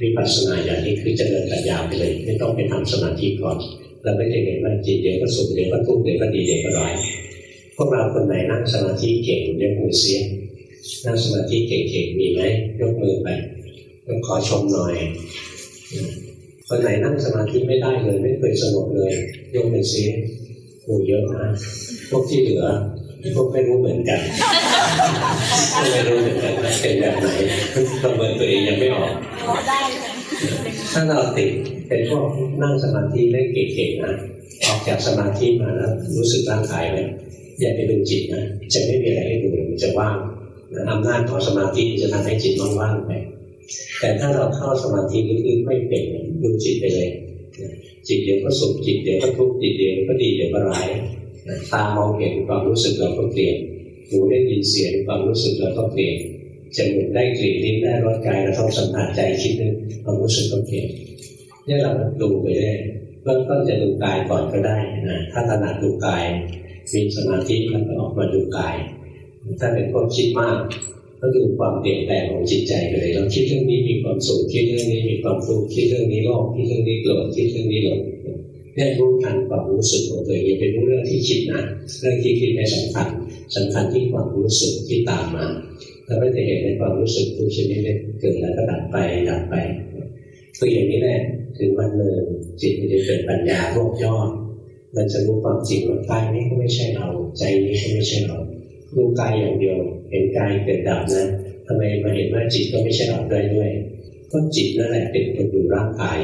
วิปัสสนาอย่างนี้คือเจริญปัญญาไปเลย ไม่ต้องไปทำสมาธิก่อนเราไม่ได้เห็นว่าจิตเดี๋ยวก็สุขเดี๋ยวก็ทุกข์เดี๋ยวก็ดีเดี๋ยวก็ร้ายพวกเราคนไหนนั่งสมาธิเก่งยกมือเสีย นั่งสมาธิเก่งๆมีไหมยกมือไปก็ขอชมหน่อยคนไหนนั่งสมาธิไม่ได้เลย ไม่เคยสงบเลย ยกมือเสียมูเยอะนะพวกที่เหลือพวกไม่รู้เหมือนกันไม่รู้เหมือนกันว่าเป็นแบบไหนประเมินตัวเองยังไม่ออกถ้าเราติดเป็นพวกนั่งสมาธิเล่นเก่งๆนะออกจากสมาธิมาแล้วรู้สึกร่างกายไหมอย่าไปดูจิตนะจะไม่มีอะไรให้ดูมันจะว่าง อำนาจของสมาธิจะทำให้จิตว่างๆไปแต่ถ้าเราเข้าสมาธิลึกๆไม่เป็นดูจิตไปเลยจิตเดี๋ยวก็สุขจิตเดี๋ยวก็ทุกข์จิตเดี๋ยวก็ดีเดี๋ยวก็ร้ายตามองเห็นความรู้สึกเราก็เปลี่ยนหูได้ยินเสียงความรู้สึกเราก็เปลี่ยนจมูกได้กลิ่นลิ้นได้รสกายเราต้องสัมผัสใจคิดนึงความรู้สึกก็เปลี่ยนนี่เราดูไปได้เริ่มต้นจะดูกายก่อนก็ได้นะถ้าถนัดดูกายมีสมาธิแล้วก็ออกมาดูกาย ถ้าเป็นคนคิดมากก็ดูความเปลี่ยนแปลงของจิตใจไปเลยเราคิดเรื่องนี้มีความสุขคิดเรื่องนี้มีความทุกข์คิดเรื่องนี้โลภคิดเรื่องนี้โกรธคิดเรื่องนี้หลงเนี่ยรู้ทันความรู้สึกของตัวเองเป็นรู้เรื่องที่คิดนะเรื่องที่คิดไม่สำคัญสำคัญที่ความรู้สึกที่ตามมาเราก็จะเห็นในความรู้สึกทุกชนิดเเกิดแล้วก็ดับไปดับไปคืออย่างนี้แหละถึงวันหนึ่งจิตมันจะเกิดปัญญาโลกยอดมันจะรู้ความจริงว่ากายนี้ก็ไม่ใช่เรา ใจนี้ก็ไม่ใช่เรา รู้กายอย่างเดียว เห็นกายเกิดดับนะทำไมมาเห็นว่าจิตก็ไม่ใช่เราได้ด้วย ก็จิตนั่นแหละเป็นตัวดูร่างกาย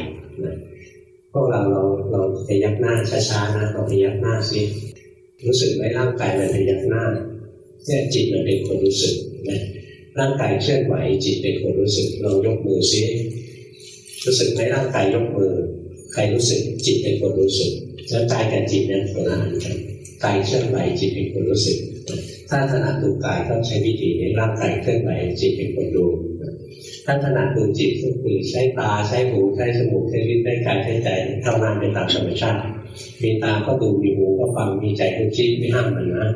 นะพวกเราเราเราพยักหน้าช้าๆนะเราพยักหน้าสิรู้สึกไหมร่างกายมันพยักหน้าเนี่ยจิตมันเป็นคนรู้สึกนะร่างกายเคลื่อนไหวจิตเป็นคนรู้สึกลองยกมือซิรู้สึกไหมร่างกายยกมือ ใครรู้สึกจิตเป็นคนรู้สึกแล้วกายกับจิตนั้นคนละอันกันกายเคลื่อนไหวจิตเป็นคนรู้สึก ถ้าถนัดดูกายต้องใช้วิธีนี้ร่างกายเคลื่อนไหวจิตเป็นคนดูถ้าถนัดดูจิตก็คือใช้ตาใช้หูใช้จมูกใช้ลิ้นใช้กายใช้ใจทำงานไปตามธรรมชาติมีตาก็ดูมีหูก็ฟังมีใจก็คิดไม่ห้ามมันนะ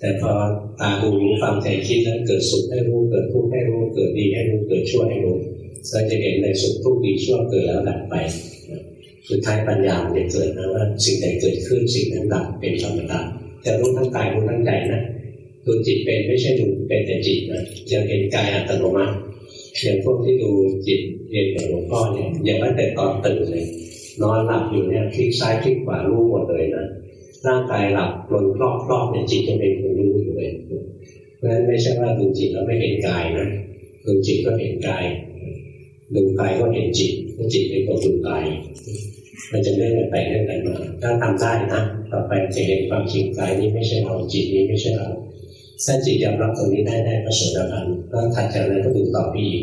แต่พอตาหูหูฟังใจคิดแล้วเกิดสุขให้รู้เกิดทุกข์ให้รู้เกิดดีให้รู้เกิดชั่วให้รู้เราจะเห็นในสุขทุกข์ดีชั่วเกิดแล้วดับไปสุดท้ายปัญญาจะเกิดนะว่าสิ่งใดเกิดขึ้นสิ่งนั้นดับเป็นธรรมดาจะรู้ทั้งกายรู้ทั้งใจนะ ดูจิตเป็นไม่ใช่ดูเป็นแต่จิตนะจะเห็นกายอัตโนมัติอย่างพวกที่ดูจิตเรียนกับหลวงพ่อเนี่ยอย่างว่าแต่ตอนตื่นเลยนอนหลับอยู่เนี่ยคลิกซ้ายคลิกขวารู้หมดเลยนะร่างกายหลับลนคลอกคลอกเนี่ยจิตจะเป็นคนรู้อยู่เลยเพราะฉะนั้นไม่ใช่ว่าดูจิตแล้วไม่เห็นกายนะดูจิตก็เห็นกายดูกายก็เห็นจิตจิตเป็นคนดูกายมันจะเลื่อนกันไปเลื่อนกันมาถ้าทำได้นะต่อไปจะเห็นความจริงกายนี้ไม่ใช่เราจิตนี้ไม่ใช่เรา ถ้าจิตยอมรับตรงนี้ได้ได้ประสบการณ์แล้วถัดจากนั้นก็ดูต่อไปอีก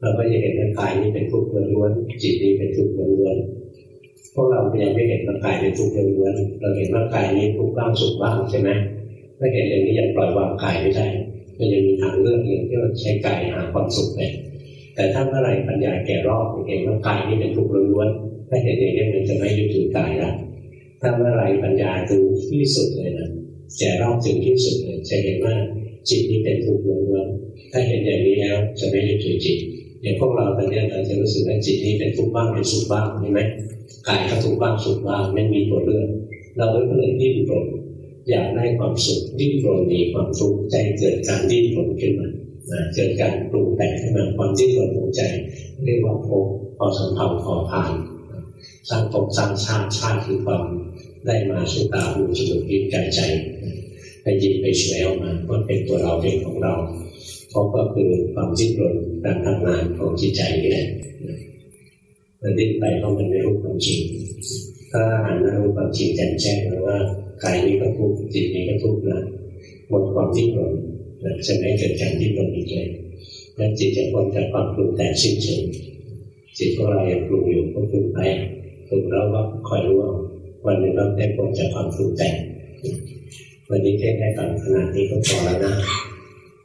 เราก็จะเห็นว่ากายนี้เป็นทุกข์ล้วนจิตนี้เป็นทุกข์ล้วนพวกเรายังไม่เห็นว่างกายเป็นทุกข์ล้วนเราเห็นว่างกายนี้ทุกข์บ้างสุขบ้างใช่ไหมไม่เห็นอย่างนี้ยังปล่อยวางกายไม่ได้มันยังมีทางเลือกอย่างที่เราใช้กายหาความสุขไปแต่ถ้าเมื่อไรปัญญาแก่รอบเห็นว่างกายนี้เป็นทุกข์ล้วนถ้าเห็นอย่างนี้มันจะไม่ยึดถือกายละถ้าเมื่อไรปัญญาถึงที่สุดเลยนะ แก่รอบถึงที่สุดเลยจะเห็นว่าจิตนี้เป็นทุกข์ล้วนถ้าเห็นอย่างนี้แล้วจะไม่ยึดถือจิตอย่างพวกเราตอนนี้เราจะรู้สึกว่าจิตนี้เป็นทุกข์บ้างเป็นสุขบ้างเห็นไหมกายก็ทุกข์บ้างสุขบ้างไม่มีตัวเลือกเราก็เลยดิ้นรนอยากได้ความสุขดิ้นรนมีความทุกข์ใจเกิดการดิ้นรนขึ้นมาเกิดการปรุงแต่งขึ้นมาความดิ้นรนของใจ เรียกว่าภพพอสัมพันธ์พอผ่านสร้างภพสร้างชาติชาติคือความ ได้มาสุตาหูจมูกลิ้นกายใจไปยิบไปแฉวมาว่าเป็นตัวเราเป็นของเราเพราะก็คือความดิ้นรนการทำงานของจิตใจนี่แหละมันดิ้นไปเพราะมันไม่รู้ความจริงถ้าอ่านรู้ความจริงแจ่มแจ้งแล้วว่ากายนี้ก็ทุกข์จิตนี้ก็ทุกข์นะหมดความดิ้นรนจะไม่เกิดการดิ้นรนอีกเลยและจิตจะพ้นจากความปรุงแต่งสิ้นเชิงจิตของเรายังปรุงอยู่ก็ปรุงไปปรุงแล้วก็คอยรู้เอา วันหนึ่งเราได้พ้นจากความปรุงแต่งวันนี้แค่แค่ฟังขนาดนี้ก็พอแล้วนะ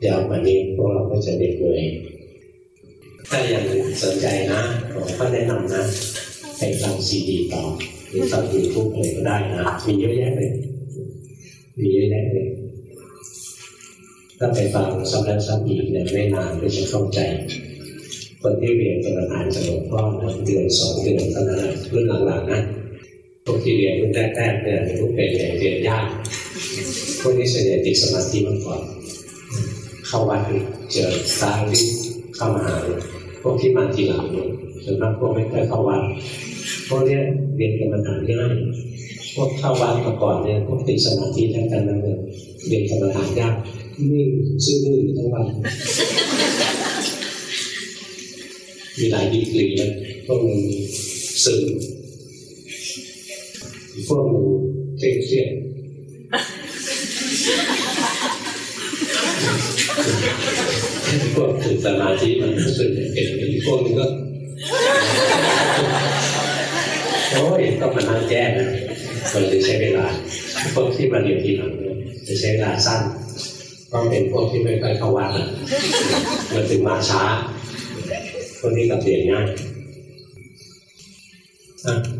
ยาวกว่านี้พวกเราก็จะเด็กเลยถ้ายังสนใจนะผมก็แนะนำนะไปฟังซีดีต่อหรือฟังยูทูบอะไรก็ได้นะมีเยอะแยะเลยมีเยอะแยะเลยถ้าไปฟังซ้ำแล้วซ้ำอีกเนี่ยไม่นานก็จะเข้าใจ คนที่เรียนกรรมฐานจากหลวงพ่อเดือนสองเดือนเท่านั้นรุ่นหลังๆนะ พวกที่เรียนรุ่นแรกๆเนี่ยพวกเป็นเรียนยากพวกนี้ส่วนใหญ่ติดสมาธิมาก่อน เข้าวัดเจอตาที่เข้ามาหาพวกที่มาทีหลังเนี่ยส่วนมากพวกไม่ค่อยเข้าวัดพวกนี้เรียนกรรมฐานง่ายพวกเข้าวัดมาก่อนเนี่ยพวกติดสมาธิทั้งกันนั่นเลยเรียนกรรมฐานยากนิ่งซื่อๆอยู่ทั้งวันมีหลายดีกรีนะพวกมึงซึม พวกมึงเครียดเครียพวกถึงสมาธิมันส่วนใหญ่เป็นพวกมึงก็โอ้ยต้องมานั่งแก้นะมันจะใช้เวลาพวกที่มาเรียนทีหลังจะใช้เวลาสั้นต้องเป็นพวกที่ไม่ค่อยเข้าวัดมันถึงมาช้าคนนี้กับเรียนง่าย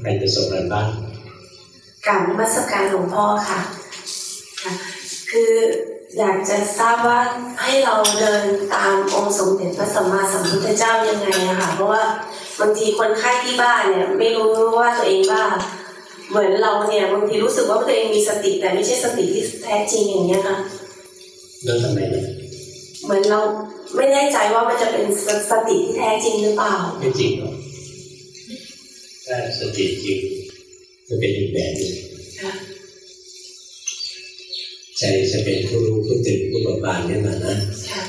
ใครจะส่งกันบ้าง การมาสการหลวงพ่อค่ะ คืออยากจะทราบว่าให้เราเดินตามองค์สมเด็จพระสัมมาสัมพุทธเจ้ายังไงอะค่ะ เพราะว่าบางทีคนไข้ที่บ้านเนี่ย ไม่รู้ว่าตัวเองว่าเหมือนเราเนี่ยบางทีรู้สึกว่าตัวเองมีสติแต่ไม่ใช่สติที่แท้จริงอย่างนี้ค่ะแล้วทำไมเหมือนเราไม่แน่ใจว่ามันจะเป็นสติที่แท้จริงหรือเปล่าไม่จริงหรอกถ้าสติจริง จะเป็นอีกแบบหนึ่งใจจะเป็นผู้รู้ผู้ตื่นผู้เบิกบานนี่มานะ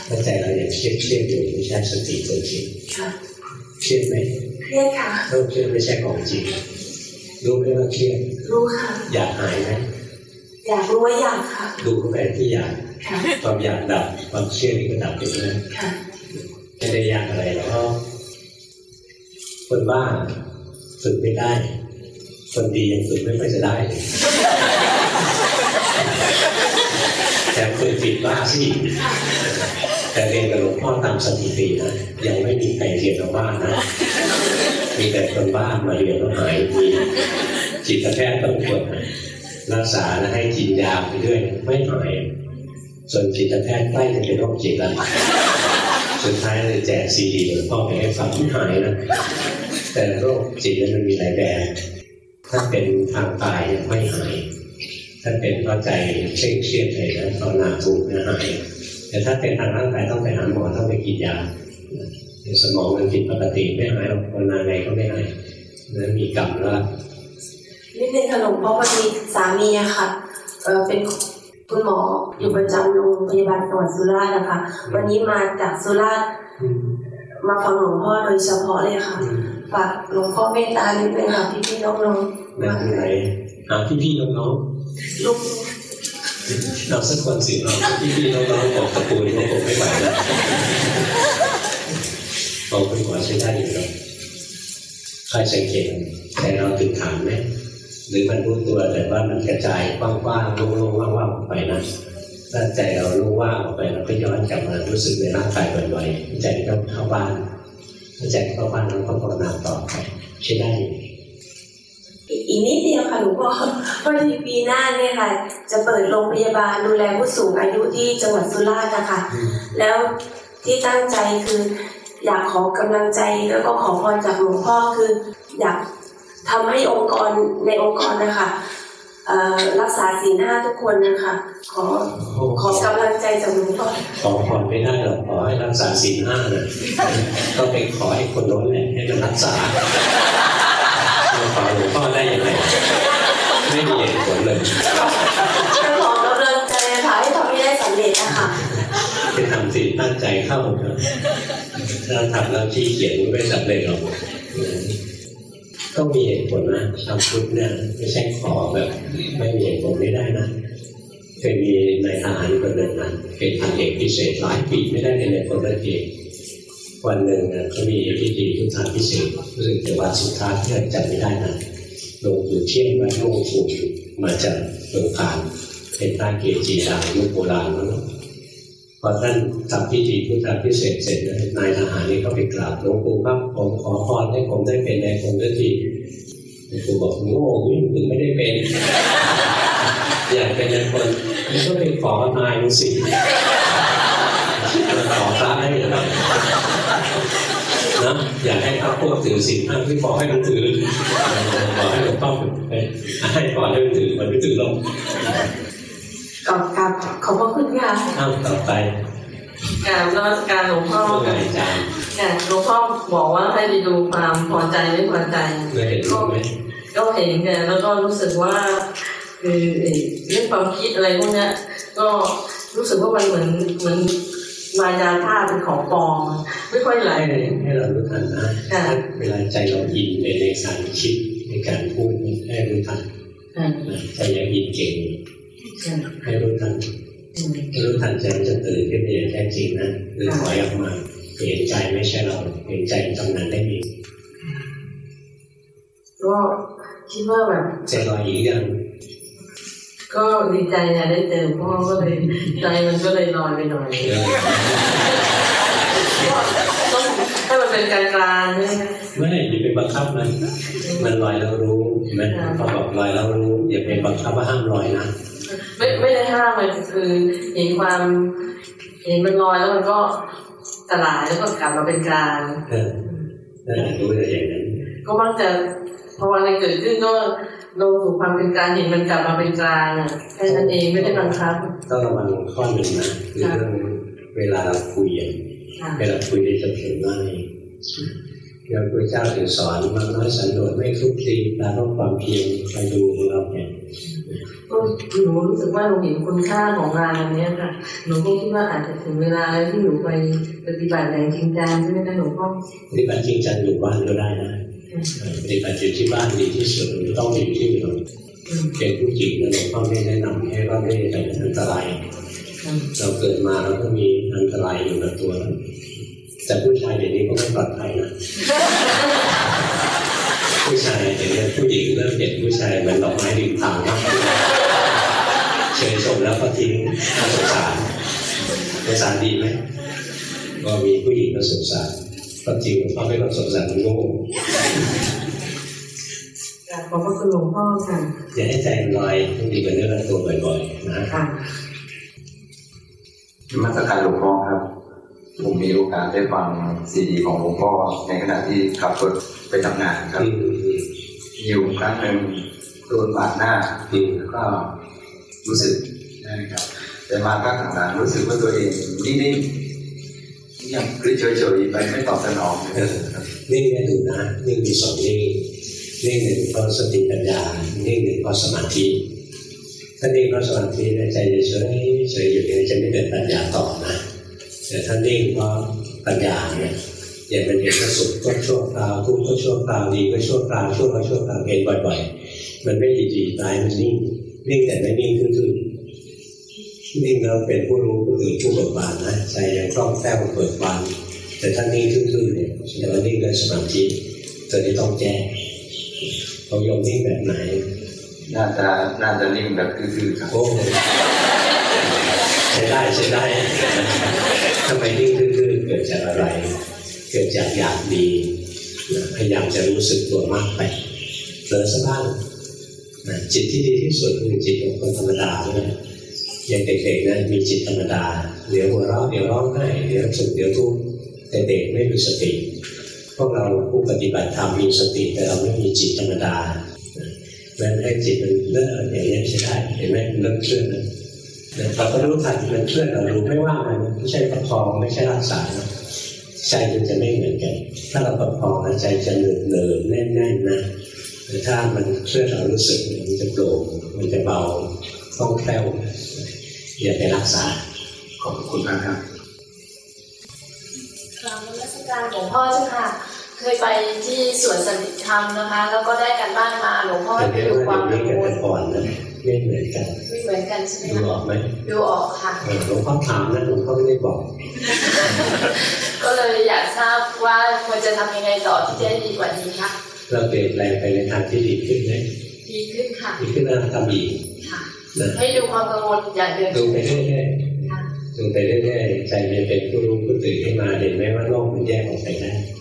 ถ้าใจเราอย่างเครียดเครียดอยู่ไม่ใช่สติตัวจริงเครียดไหมเครียดค่ะเริ่มเครียดไม่ใช่ของจริงรู้ไหมว่าเครียดรู้ค่ะอยากหายไหมอยากรู้ว่าอยากค่ะดูเข้าไปที่อยากความอยากดับความเชื่อนี่ก็ดับไปเลยไม่ได้ยากอะไรหรอกคนบ้าฝึกไม่ได้ คนดียังฝึกไม่ค่อยจะได้แต่ฝึกผิดบ้าสิแต่เรียนกับหลวงพ่อตามสถิตินะยังไม่มีใครเรียนกับบ้านนะมีแต่คนบ้านมาเรียนแล้วหายมีจิตแพทย์ต้องตรวจรักษาและให้กินยาไปด้วยไม่หายส่วนจิตแพทย์ใกล้จะเป็นโรคจิตแล้วสุดท้ายเลยแจกซีดีหลวงพ่อไปให้ฟังหายนะแต่โรคจิตมันมีหลายแบบ ถ้าเป็นทางกายยังไม่หาย ถ้าเป็นเพราะใจเคร่งเครียดอะไรนะตอนนาถูกนะหายแต่ถ้าเป็นทางร่างกายต้องไปหาหมอต้องไปกินยาสมองมันผิดปกติไม่หายหรอกคนนาไงก็ไม่หายนั้นมีกรรมแล้วนิดนึงค่ะหลวงพ่อวันนี้สามีอะค่ะเป็นคุณหมออยู่ประจำโรงพยาบาลจังหวัดสุราษฎร์นะคะ วันนี้มาจากสุราษฎร์มาฟังหลวงพ่อโดยเฉพาะเลยค่ะ ฝากหลวงพ่อเมตตานิดนึงค่ะพี่พี่น้องน้องมาที่ไหนหาพี่พี่น้องน้องลูกเราสักคนสิเราพี่พี่น้องน้องบอกตะปูนี่ผมไม่ไหวแล้วเราเป็นหัวใช้ได้อยู่แล้วใครสังเกตแต่เราถึงถามไหมหรือมันรู้ตัวแต่ว่ามันกระจายกว้างๆโล่งๆว่างๆออกไปนะถ้าใจเรารู้ว่างออกไปเราก็ย้อนกลับมารู้สึกในร่างกายบ่อยๆใจก็เข้าบ้าน ถ้าใจเข้าบ้านเราก็ภาวนาต่อไปใช่ได้อีกนิดเดียวค่ะหลวงพ่อพอดีปีหน้าเนี่ยค่ะ จะเปิดโรงพยาบาลดูแลผู้สูงอายุที่จังหวัดสุราษฎร์นะคะ แล้วที่ตั้งใจคืออยากขอกำลังใจแล้วก็ขอพรจากหลวงพ่อคือ อยากทำให้องค์กรในองค์กรนะคะเอ่อ รักษาศีลห้าทุกคนนะคะ ขอขอกำลังใจจากหลวงพ่อขอพรไม่ได้หรอกขอให้รักษาศีลห้านะก็ไปขอให้คนโน้นแหละให้มันรักษาจะขอหลวงพ่อได้ยังไงไม่มีเหตุผลเลยจะขอกำลังใจค่ะให้ทำให้ได้สำเร็จนะคะไปทำสิตั้งใจเข้าเถอะถ้าทำแล้วที่เขียนไม่สำเร็จหรอก ต้องมีเหตุผลนะทำพุทธเนี่ยไม่ใช่ขอแบบไม่มีเหตุผลไม่ได้นะเคยมีนายทหารคนหนึ่งนะเป็นพันเอกพิเศษหลายปีไม่ได้เรียนในคนละเอกวันหนึ่งนะเขามีพิธีพุกทธาพิเศษรู้สึกจะว่าสุดท้ายที่จำไม่ได้นะหลวงปู่เชี่ยงวัดหลวงปู่มาจากเมืองผ่านเป็นพระเกจิดังยุคโบราณแล้วเน พอท่านทำพิธีพุทธาพิเศษเสร็จนะนายทหารนี่ก็ไปกราบหลวงปู่ครับผมขอพรให้ผมได้เป็นนายพลทันทีหลวงปู่บอกโง่ยิ่งถึงไม่ได้เป็นอยากเป็นนายพลนี่ก็ไปขอนายดูสิขอพระให้นะครับนะอยากให้พระพวกถือศีลห้าที่ขอให้มันถือขอให้หลวงพ่อให้ขอให้มันถือมันไม่ถือหรอก กอบกับขอบพระคุณค่ะข้ามต่อไปกราบนมัสการหลวงพ่อเมื่อไงอาจารย์ค่ะหลวงพ่อบอกว่าให้ไปดูความพอใจไม่พอใจเคยเห็นรูปไหมก็เห็นกันแล้วก็รู้สึกว่าคือไอ้เรื่องความคิดอะไรพวกเนี้ยก็รู้สึกว่ามันเหมือนเหมือนมายาท่าเป็นของปลอมไม่ค่อยไหลให้ให้เรารู้ทันนะค่ะเวลาใจเราอินไปในการคิดในการพูดให้รู้ทันค่ะนะใจยังอินเก่งค่ะ ให้รู้ทันอืมให้รู้ทันใจมันจะตื่นขึ้นมาอย่างแท้จริงนะหรือถอยออกมาเปลี่ยนใจไม่ใช่เราเปลี่ยนใจทำงานได้เองก็คิดว่าแบบใจลอยอีกอย่างก็ดีใจเนี่ยได้เจอพ่อก็เลยใจมันก็เลยลอยไปหน่อยเออต้องให้มันเป็นกลางๆใช่ไหมไม่อย่าไปบังคับมัน มันลอยแล้วรู้เห็นไหมพอบอกลอยแล้วรู้อย่าไปบังคับว่าห้ามลอยนะ ไม่ไม่ได้ห้ามมันคือเห็นความ เห็นมันลอยแล้วมันก็สลายแล้วก็กลับมาเป็นกลางเออนั่นแหละรู้แต่อย่างนั้นก็มักจะพออะไรเกิดขึ้นก็ลงสู่ความเป็นกลางเห็นมันกลับมาเป็นกลางอะแค่นั้นเองไม่ได้บังคับต้องระวังข้อหนึ่งนะคือเรื่องเวลาเราคุยอะค่ะเวลาคุยจะเพียงง่าย พระพุทธเจ้าถึงสอนมันน้อยสันโดษไม่คลุกคลีตามต้องความเพียรคอยดูของเราเนี่ยก็หนูรู้สึกว่าหนูเห็นคุณค่าของงานอันเนี้ยค่ะหนูก็คิดว่าอาจจะถึงเวลาแล้วที่หนูไปปฏิบัติอย่างจริงจังใช่ไหมคะหลวงพ่อปฏิบัติจริงจังอยู่บ้านก็ได้นะปฏิบัติอยู่ที่บ้านดีที่สุดไม่ต้องไปอยู่ที่อื่นอืมเป็นผู้หญิงนะหลวงพ่อไม่แนะนำให้ว่าไม่ได้แต่อันตรายค่ะเราเกิดมาเราก็มีอันตรายอยู่กับตัวแล้ว แต่ผู้ชายเดี๋ยวนี้ก็ไม่ปลอดภัยนะผู้ชายเดี๋ยวนี้ผู้หญิงเริ่มเห็นผู้ชายเหมือนดอกไม้ริมทางมากเชยชมแล้วก็ทิ้งน่าสงสารสงสารดีไหมก็มีผู้หญิงก็สงสารก็จริงเขาไม่ต้องสงสารมันโง่กราบขอบพระคุณหลวงพ่อค่ะอย่าให้ใจมันลอยต้องมีกับเนื้อกับตัวบ่อยๆนะค่ะนมัสการหลวงพ่อครับ ผมมีโอกาสได้ฟังซีดีของหลวงพ่อในขณะที่ขับรถไปทำงานครับอยู่ครั้งหนึ่งโดนบาดหน้าแล้วก็รู้สึกนะครับแต่มาพักหลังๆรู้สึกว่าตัวเองนิ่งๆยังเฉยๆไปไม่ตอบสนองนิ่งแค่ดูนะนิ่งมีสองนิ่งนิ่งหนึ่งเพราะสติปัญญานิ่งหนึ่งเพราะสมาธิถ้านิ่งเพราะสมาธิเนี่ยใจจะเฉยเฉยอยู่เนี่ยจะไม่เกิดปัญญาต่อนะ แต่ถ้านิ่งเพราะปัญญาเนี่ยอย่างมันเห็นว่าสุขก็ชั่วคราวทุกข์ก็ชั่วคราวดีก็ชั่วคราวชั่วก็ชั่วคราวเห็นบ่อยๆ มันไม่ดีดีตายมันนิ่งนิ่งแต่ไม่นิ่งคือๆนิ่งเราเป็นผู้รู้ผู้ตื่นผู้เบิกบานนะใจยังคล่องแคล่วเบิกบานแต่ถ้านิ่งทื่อๆเนี่ยแสดงว่านิ่งด้วยสมาธิตัวนี้ต้องแก้เขายอมนิ่งแบบไหนน่าจะน่าจะนิ่งแบบคือๆครับโอ้ใช้ได้ใช้ได้ ทำไมนิ่งทื่อๆเกิดจากอะไร เกิดจากอยากดีพยายามจะรู้สึกตัวมากไปเผลอซะบ้างจิตที่ดีที่สุดคือจิตของคนธรรมดานะอย่างเด็กๆนะมีจิตธรรมดา เดี๋ยวหัวเราะเดี๋ยวร้องไห้เดี๋ยวสุขเดี๋ยวทุกข์แต่เด็กไม่มีสติ พวกเราผู้ปฏิบัติธรรมมีสติแต่เราไม่มีจิตธรรมดานั้นให้จิตมันเลื่อนอย่างนี้ใช่ได้เห็นไหมเริ่มเคลื่อนแล้ว เราก็รู้ทันมันเคลื่อนเรารู้ไม่ว่ามันไม่ใช่ประคองไม่ใช่รักษานะใจมันจะไม่เหมือนกัน ถ้าเราประคองใจจะเหนื่อยเนินแน่นๆนะแต่ถ้ามันเคลื่อนเรารู้สึกมันจะโปร่งมันจะเบาคล่องแคล่วอย่าไปรักษาขอบคุณมากครับกราบนมัสการหลวงพ่อเจ้าค่ะเคยไปที่สวนสันติธรรมนะคะ แล้วก็ได้การบ้านมาหลวงพ่อแต่ให้ไปเดี๋ยวดูความนี้กังกับวลแต่ก่อนนะ ไม่เหมือนกันไม่เหมือนกันใช่ไหมดูอคะอกไหมดูออกค่ะเออหลวงพ่อถามนะหลวงพ่อไม่ได้บอก ก็เลยอยากทราบว่าควรจะทำยังไงต่อที่จะให้ดีกว่านี้ค่ะเราเปลี่ยนแปลงไปในทางที่ดีขึ้นไหมดีขึ้นค่ะดีขึ้นแล้วทำอีกค่ะนะให้ดูความกังวลอย่างเดิมดูไปเรื่อยค่ะๆดูไปเรื่อยๆใจมันเป็นผู้รู้ผู้ตื่นขึ้นมาเห็นไหมว่าโลกมันแยกออกไปได้เห็นค่ะ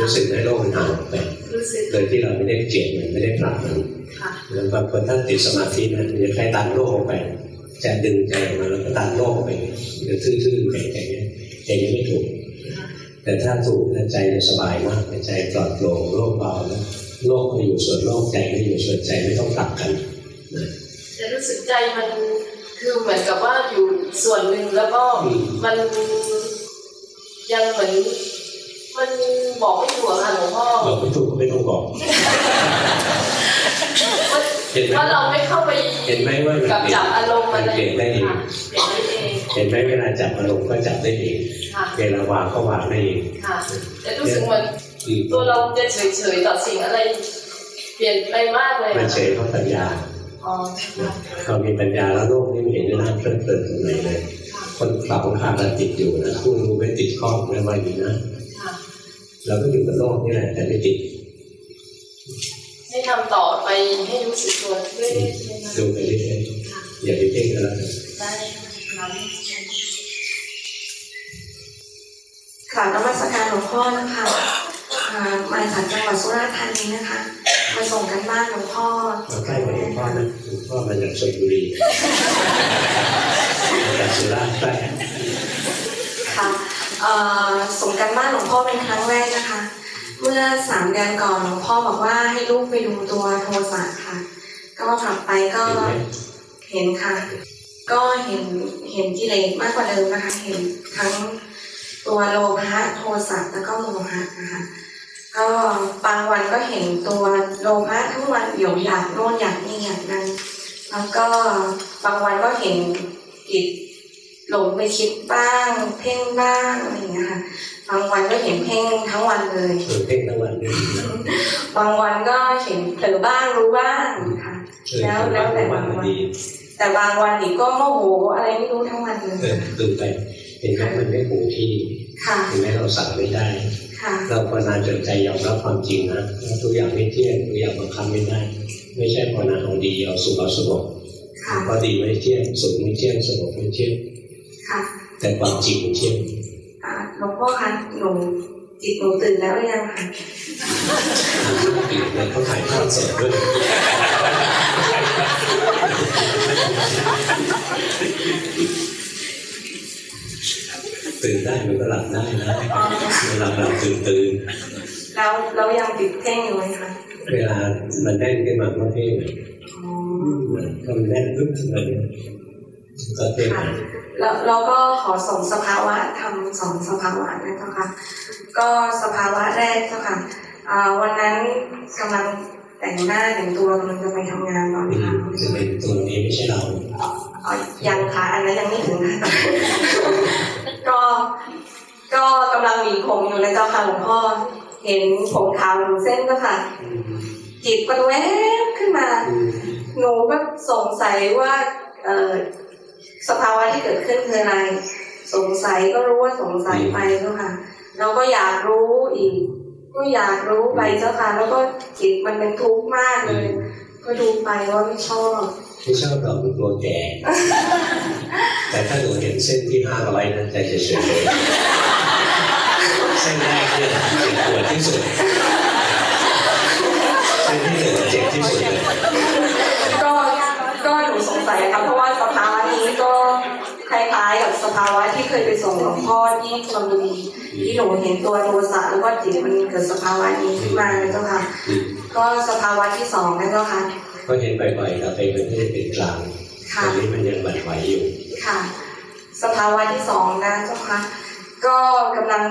รู้สึกไหมโลกมันห่างออกไปรู้สึกโดยที่เราไม่ได้เกลียดมันไม่ได้ปรับมันค่ะแล้วบางคนถ้าติดสมาธินะมันจะคล้ายดันโลกออกไปจะดึงใจออกมาแล้วก็ดันโลกออกไปหรือทื่อๆไปอย่างเงี้ยใจนี้ไม่ถูก แต่ถ้าถูกนะใจจะสบายมากใจปลอดโปร่งโล่งเบาแล้วโลกก็อยู่ส่วนโลกใจก็อยู่ส่วนใจไม่ต้องกลับกันนะแต่รู้สึกใจมันคือเหมือนกับว่าอยู่ส่วนหนึ่งแล้วก็มันยังเหมือน มันบอกไม่ถูกอะค่ะหลวงพ่อบอกไม่ถูกก็ไม่ต้องบอกเห็นไหมว่าเราไม่เข้าไปเห็นไหมว่ามันกับเปลี่ยจันบอารมณ์มัอะนไรเปลี่ยนได้เองค่ะเปลี่ยนได้เองเห็นไหมเวลาจับอารมณ์ก็จับได้เองค่ะเวลาวางก็วางได้เองค่ะแต่รู้สึกเหมือนอืมตัวเราจะเฉยๆต่อสิ่งอะไร เปลี่ยนไปมากเลยมันเฉยเพราะปัญญาอ๋อค่ะเรามีปัญญาแล้วโลกนี่ไม่เห็นจะน่าเพลิดเพลินตรงไหนเลยคนเขาขาดเราติดอยู่นะผู้รู้ไม่ติดข้องไม่ว่าอย่างนี้นะค่ะ เราก็อยู่กับโลกนี่แหละแต่ไม่ติดให้ทำต่อไปให้รู้สึกตัวเรื่อยๆใช่ไหมคะดูไปเรื่อยๆอย่าไปเพ่งอะไรได้ค่ะกราบนมัสการหลวงพ่อนะคะอ่ามาจากจังหวัดสุราษฎร์ธานีนะคะมาส่งกันบ้านหลวงพ่อมาใกล้กว่าหลวงพ่อนะหลวงพ่อมาจากชลบุรีมาจากสุราษฎร์ใต้ค่ะเอ่อ ส่งกันบ้านหลวงพ่อเป็นครั้งแรกนะคะ เมื่อสามเดือนก่อนหลวงพ่อบอกว่าให้ลูกไปดูตัวโทสะค่ะ ก็กลับไปก็เห็นไหมเห็นค่ะ ก็เห็นเห็นกิเลสมากกว่าเดิมนะคะ เห็นทั้งตัวโลภะโทสะแล้วก็โมหะนะคะก็บางวันก็เห็นตัวโลภะทั้งวันเดี๋ยวอยากโน่นอยากนี่อยากนั้นแล้วก็บางวันก็เห็นจิต หลงไปคิดบ้าง เพ่งบ้างอะไรอย่างเงี้ยค่ะบางวันก็เห็นเพ่งทั้งวันเลยเออเพ่งทั้งวันเลยบางวันก็เห็นเผลอบ้างรู้บ้างค่ะเออทั้งวันวันมันดีแต่บางวันอีกก็โมโหอะไรไม่รู้ทั้งวันเลเอยอดูไปเห็นไหมมันไม่คงที่ค่ะเห็นไหมเราสั่งไม่ได้ค่ะเราภาวนาจนใจยอมรับความจริงนะว่าทุกอย่างไม่เที่ยงทุกอย่างบังคับไม่ได้ ไม่ใช่ภาวนาเอาดีเอาสุขเอาสงบค่ะเพราะดีไม่เที่ยงสุขไม่เที่ยงสงบไม่เที่ยง ค่ะแต่ความจริงมันเที่ยงอ่าหลวงพ่อคะหนูจิตหนูตื่นแล้วหรือยังคะปิดเลยเขาถ่ายทอดสดด้วยตื่นได้มันก็หลับได้นะหลับหลับตื่นตื่นแล้วแล้วยังติดเพ่งอยู่ไหมคะเวลามันแน่นขึ้นมาก็เพ่งอ๋อก็มันแน่นปึ๊บขึ้นมาเนี่ยก็เพ่งค่ะ แล้วเราก็ขอส่งสภาวะทำสองสภาวะนะเจ้าค่ะก็สภาวะแรกเจ้าค่ะอ่าวันนั้นกำลังแต่งหน้าแต่งตัวกำลังจะไปทำงานตอนอืเช้ามจะเป็นตัวนี้ไม่ใช่เราอ๋อยังค่ะอันนั้นยังไม่ถึงนะก็ก็กำลังหวีผมอยู่นะเจ้าค่ะหลวงพ่อเห็นผมขาวหนึ่งเส้นเจ้าค่ะ จิตมันแวบขึ้นมา หนูก็สงสัยว่าเออ สภาวะที่เกิดขึ้นคืออะไร สงสัยก็รู้ว่าสงสัยไปเจ้าค่ะ เราก็อยากรู้อีก ก็อยากรู้ไปเจ้าค่ะ แล้วก็จิตมันเป็นทุกข์มากเลย ก็ดูไปว่าไม่ชอบไม่ชอบเราเป็นตัวแก่แต่ถ้าหนูเห็นเส้นที่ห้าร้อยนะใจจะเฉยเลยเส้นแรกเนี่ยเจ็บปวดที่สุดเส้นที่หนึ่งเจ็บที่สุดเลย หนูสงสัยครับเพราะว่าสภาวะนี้ก็คล้ายๆกับสภาวะที่เคยไปส่งหลวงพ่อที่ชลบุรีที่หนูเห็นตัวโทสะแล้วก็จิตมันเกิดสภาวะนี้ขึ้นมานะเจ้าค่ะอืมก็สภาวะที่สองนะเจ้าค่ะ ก็เห็นบ่อยๆเราไปมันไม่ได้เป็นกลางตค่ะอนนี้มันยังบั่นไหวอยู่ค่ะ สภาวะที่สองนะเจ้าค่ะ ก็กำลัง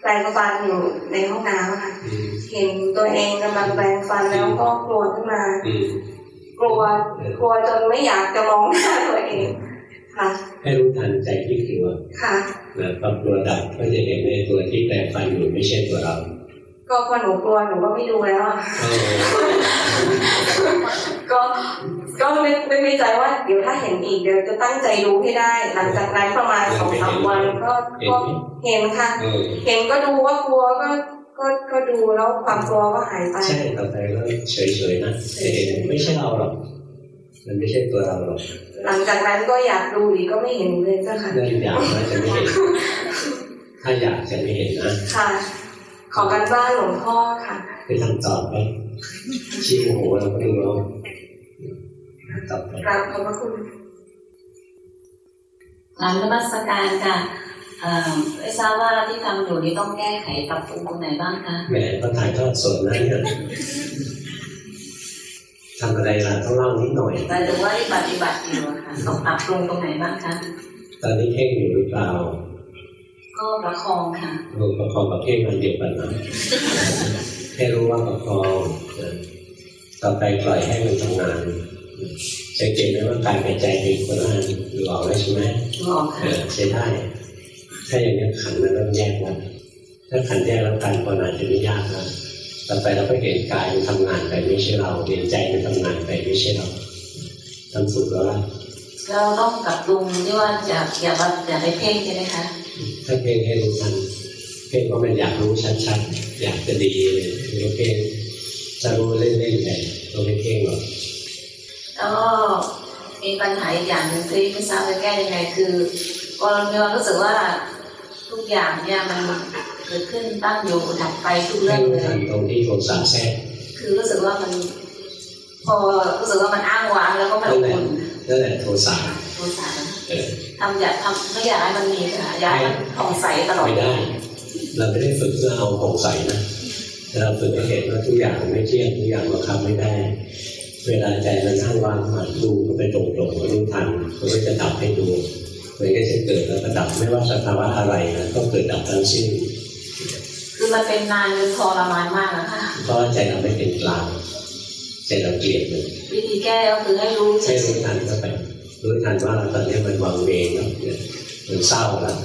แปลงฟันอยู่ในห้องน้ำอะค่ะอืมเห็นตัวเองกำลังแปลงฟันแล้วก็กลัวขึ้นมาอืม กลัวกลัวจนไม่อยากจะมองหน้าตัวเองค่ะให้รู้ทันใจที่กลัวค่ะนะความกลัวดับก็จะเห็นในตัวที่แปลงฟันอยู่ไม่ใช่ตัวเรา ก็พอหนูกลัวหนูก็ไม่ดูแล้วอะเออก็ก็ไม่ไม่ไม่ใจว่าเดี๋ยวถ้าเห็นอีกเดี๋ยวจะตั้งใจดูให้ได้ หลังจากนั้นประมาณสองสามวันก็เห็นก็ไหมเห็นค่ะเออเห็นก็ดูว่ากลัวก็ ก็ก็ดูแล้วความกลัวก็หายไปใช่ต่อไปก็เฉยๆนะจะเห็นไม่ใช่เราหรอกมันไม่ใช่ตัวเราหรอกหลังจากนั้นก็อยากดูอีกก็ไม่เห็นเลยเจ้าค่ะเรื่องอยากนะจะไม่เห็นถ้าอยากจะไม่เห็นนะค่ะ ขอกันบ้านหลวงพ่อค่ะ ไปทำต่อไปชี้โมโหเราก็ดูเราต่อไปกราบขอบพระคุณกรารนมัสการค่ะเอ่อ ไม่ทราบว่าที่ทำอยู่นี้ต้องแก้ไขปรับปรุงตรงไหนบ้างคะแหมก็ถ่ายทอดสดนะเนี่ยทำอะไรล่ะต้องเล่านิดหน่อยหมายถึงว่าที่ปฏิบัติอยู่อะค่ะต้องปรับปรุงตรงไหนบ้างคะตอนนี้เพ่งอยู่หรือเปล่าก็ประคองค่ะรู้ประคองกับเพ่งมันเดียวกันนะให้รู้ว่าประคองนะต่อไปปล่อยให้มันทำงานสังเกตไหมว่ากายกับใจเป็นคนละอันดูออกแล้วใช่ไหมหลอกเอค่ะอใช้ได้ ถ้าอย่างนี้ขันธ์มันเริ่มแยกแล้วถ้าขันธ์แยกแล้วการภาวนาจะไม่ยากแล้วต่อไปเราก็เห็นกายมันทำงานไปไม่ใช่เราเห็นใจมันทำงานไปไม่ใช่เราทำสุดแล้วล่ะเราต้องปรับปรุงที่ว่าอย่าอย่าแบบอย่าไปเพ่งใช่ไหมคะถ้าเพ่งให้รู้ทันเพ่งเพราะมันอยากรู้ชัดๆอยากจะดีเลยไม่เพ่งจะรู้เล่นๆไปก็ไม่เพ่งหรอกแล้วก็มีปัญหาอีกอย่างหนึ่งที่ไม่ทราบจะแก้ยังไงคือก็มีความรู้สึกว่า ทุกอย่างเนี่ยมันเกิดขึ้นตั้งอยู่ดับไปทุกให้เรื่องรู้เลทัยนตรงที่โทสะแทรกคือรู้สึกว่ามัน พอรู้สึกว่ามันอ้างว้างแล้วก็ไม่อบอุ่นนั่นแหละโทสะโทสะเออทำอยากทำไม่อยากให้มันมีค่ะอยากให้มันผ่องใสตลอดไม่ได้ เราไม่ได้ฝึกเพื่อเอาของใสนะแต่เราฝึกให้เห็นว่าทุกอย่างไม่เที่ยงทุกอย่างบังคับไม่ได้ เวลาใจมันอ้างว้างมาดูมันไปตรงๆรู้ทันมันก็จะดับให้ดู มันก็จะเกิดแล้วก็ดับไม่ว่าสภาวะอะไรนะก็เกิดดับทั้งสิ้นคือมันเป็นนานจนทรมานมากนะคะเพราะว่าใจเราไม่เป็นกลางใจเราเกลียดมันวิธีแก้ก็คือให้รู้เฉให้ยรู้ทันเข้าไปรู้ทันว่าตอนนี้มันวังเวงแล้วเนี่ยมันเศร้าแล้ว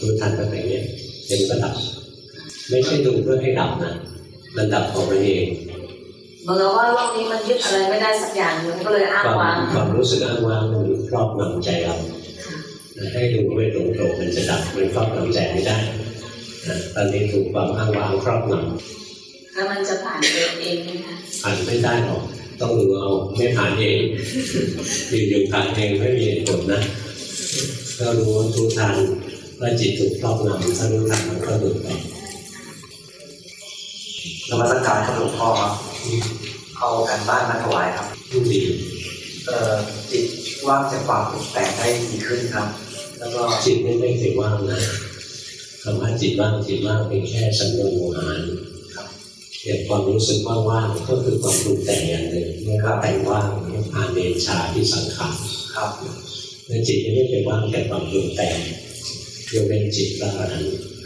รู้ทันเข้าไปเนี่ยเป็นระดับ ไม่ใช่ดูเพื่อให้ดับนะมันดับของมันเองๆเหมือนกับว่าโลกนี้มันยึดอะไรไม่ได้สักอย่างหนึ่งก็เลยอ้างความว้างความรู้สึกอ้างว้างมันครอบงำใจเรา ให้ดูไม่ตรงๆมันจะดับมันครอบงำใจไม่ได้นะตอนนี้ถูกความอ้างว้างครอบงแล้วมันจะผ่านไปเองไหมคะำผ่านไม่ได้หรอกต้องดูเอาไม่ผ่านเองอยู่ๆผ่านเองไม่มีเหตุผลนะก็รู้รู้ทันว่าจิตถูกครอบงำถ้ารู้ทันมันก็หลุดไปนมัสการครับหลวงพ่อครับเอาการบ้านมาถวายครับผู้ดีเอ่อจิตว่างจากความปรุงแต่งได้ดีขึ้นครับ แล้วก็จิตไม่ไม่เคยว่างนะคำว่าจิตว่างจิตว่างเป็นแค่สำนวนโมหารอย่างความรู้สึกว่างๆก็คือความปรุงแต่งอย่างหนึ่งเมื่อว่าแต่งว่างผ่านเดชาที่สังขารครับและจิตไม่เคยว่างแต่ความปรุงแต่งยกเป็นจิตละอัน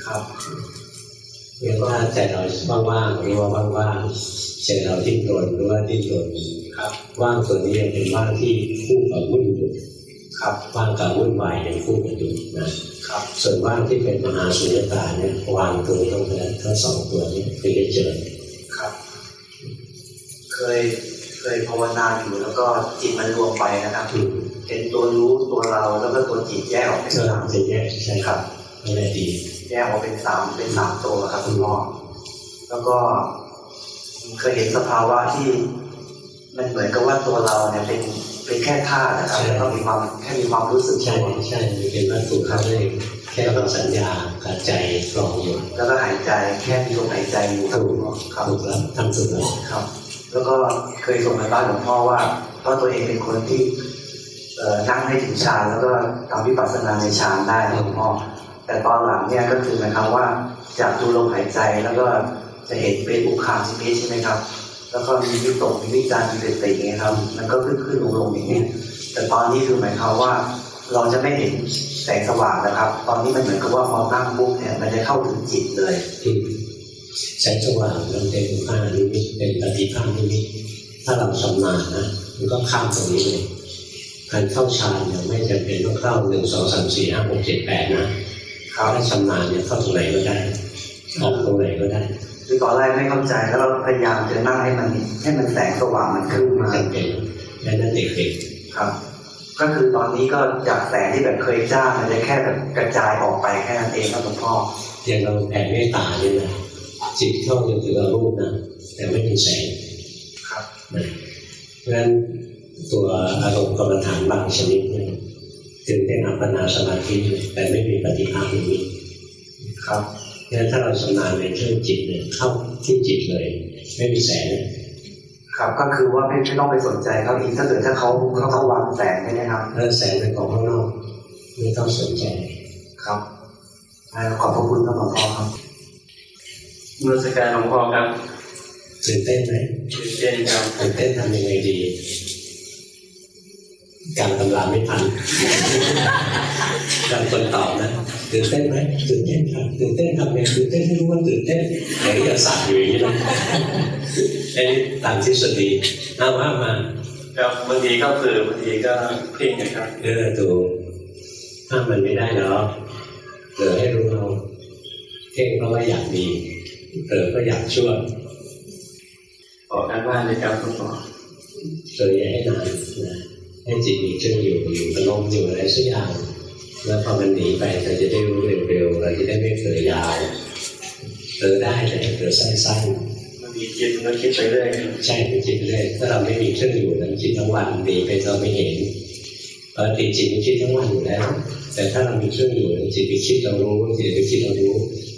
ครับเรียกว่าใจเราว่างๆรู้ว่าว่างๆใจเราดิ้นรนรู้ว่าดิ้นรนครับ ว่างส่วนนี้ยังเป็นว่างที่คู่กับวุ่นอยู่ ครับว่างกับวุ่นวายยังคู่กันอยู่นะครับ ส่วนว่างที่เป็นมหาสุญญตาเนี่ยวางตัวนี้ลงไปแล้วทั้งสองตัวนี้คือได้เจอครับ เคยเคยภาวนาอยู่แล้วก็จิตมันรวมไปนะครับอืมเป็นตัวรู้ตัวเราแล้วก็ตัวจิตแยกออกเป็นก็สามจะแยกใช่ครับไม่ได้ดีแยกออกเป็นสามเป็นสามตัวครับคุณพ่อแล้วก็เคยเห็นสภาวะที่มันเหมือนกับว่าตัวเราเนี่ยเป็น เป็นแค่ธาตุนะครับแล้วก็มีความแค่มีความรู้สึกใช่ตัวใช่เป็นวัตถุครับเลยแค่เราสัญญากับใจกรองอยู่ แล้วก็หายใจแค่มีลมหายใจอยู่ครับคุณพ่อครับถูกแล้วทำสุดแล้วครับ แล้วก็เคยส่งไปบ้านหลวงพ่อว่าเพราะตัวเองเป็นคนที่อ่อนั่งให้ถึงฌานแล้วก็ทำวิปัสสนาในฌานได้ครับหลวงพ่อแต่ตอนหลังเนี่ยก็คือหมายความว่าจากดูลมหายใจแล้วก็จะเห็นเป็นอุคามสิมิใช่ไหมครับ แล้วก็มีวิตกมีวิจารณ์มีเปติอย่างเงี้ยครับ มันก็ขึ้นขึ้นลงลงอย่างเงี้ยแต่ตอนนี้คือหมายความว่า เราจะไม่เห็นแสงสว่างนะครับ ตอนนี้มันเหมือนกับว่าพอตั้งปุ๊บเนี่ยมันจะเข้าถึงจิตเลยอืมแสงสว่างมันเป็นผ้านิมิตเป็นปฏิภาณนิมิตถ้าเราชำนาญนะมันก็ข้ามตรงนี้เลยการเข้าฌานเนี่ยไม่จำเป็นต้องเข้าหนึ่งสองสามสี่ห้าหกเจ็ดแปดนะถ้าชำนาญเนี่ยเข้าตรงไหนก็ได้ออกตรงไหนก็ได้ คือตอนแรกไม่เข้าใจแล้วเราพยายามจะนั่งให้มันให้มันแสงสว่างมันขึ้นไม่มาจำเป็นแค่นั้นเด็กครับ ก็คือตอนนี้ก็จากแสงที่แบบเคยจ้ามันจะแค่แบบกระจายออกไปแค่นั้นเองครับหลวงพ่อๆอย่างเราแผ่เมตตาเนี่ยนะจิตเข้าจนถึงอรูปนะแต่ไม่มีแสงครับนะเพราะฉะนั้นตัวอารมณ์กรรมฐานบางชนิดเนี่ยถึงเป็นอัปปนาสมาธิแต่ไม่มีปฏิภาณนิมิตครับ งั้นถ้าเราชำนาญในเรื่องจิตเนี่ยเข้าที่จิตเลย ไม่มีแสงครับก็คือว่าไม่ไม่ต้องไปสนใจเขาอีกถ้าเกิดถ้าเขาเขาเขาวางแสงใช่ไหมครับแล้วแสงเป็นของข้างนอกไม่ต้องสนใจครับอ่าขอบพระคุณครับหลวงพ่อครับนมัสการหลวงพ่อครับตื่นเต้นไหมตื่นเต้นครับตื่นเต้นทำยังไงดี การตำราไม่ทันการคนตอบนะตื่นเต้นไหมตื่นเต้นครับตื่นเต้นทำไงตื่นเต้นให้รู้ว่าตื่นเต้นอย่างนี้จะสั่นอยู่อย่างนี้นะไอ้นี่ตามทฤษฎีเอาว่ามาครับบางทีก็เผลอบางทีก็เพ่งนะครับเออถูกห้ามมันไม่ได้หรอกเผลอให้รู้เราเพ่งเพราะว่าอยากดีเผลอก็อยากชั่วขอการบ้านเลยครับหลวงพ่อเผลออย่าให้นานนะ ให้จิตมีเครื่องอยู่อยู่อารมณ์อยู่อะไรสักอย่าง แล้วพอมันหนีไปเราจะได้รู้เร็วๆเราจะได้ไม่เผลอยาวเผลอได้แต่ให้เผลอสั้นบางทีคิดมันก็คิดไปเรื่อยครับๆใช่เป็นจิตเรื่อยถ้าเราไม่มีเครื่องอยู่นั้นจิตทั้งวันหนีไปเราไม่เห็นปกติจิตมันคิดทั้งวันอยู่แล้ว แต่ถ้าเรามีเครื่องอยู่จิตไปคิดเรารู้จิตไปคิดเรารู้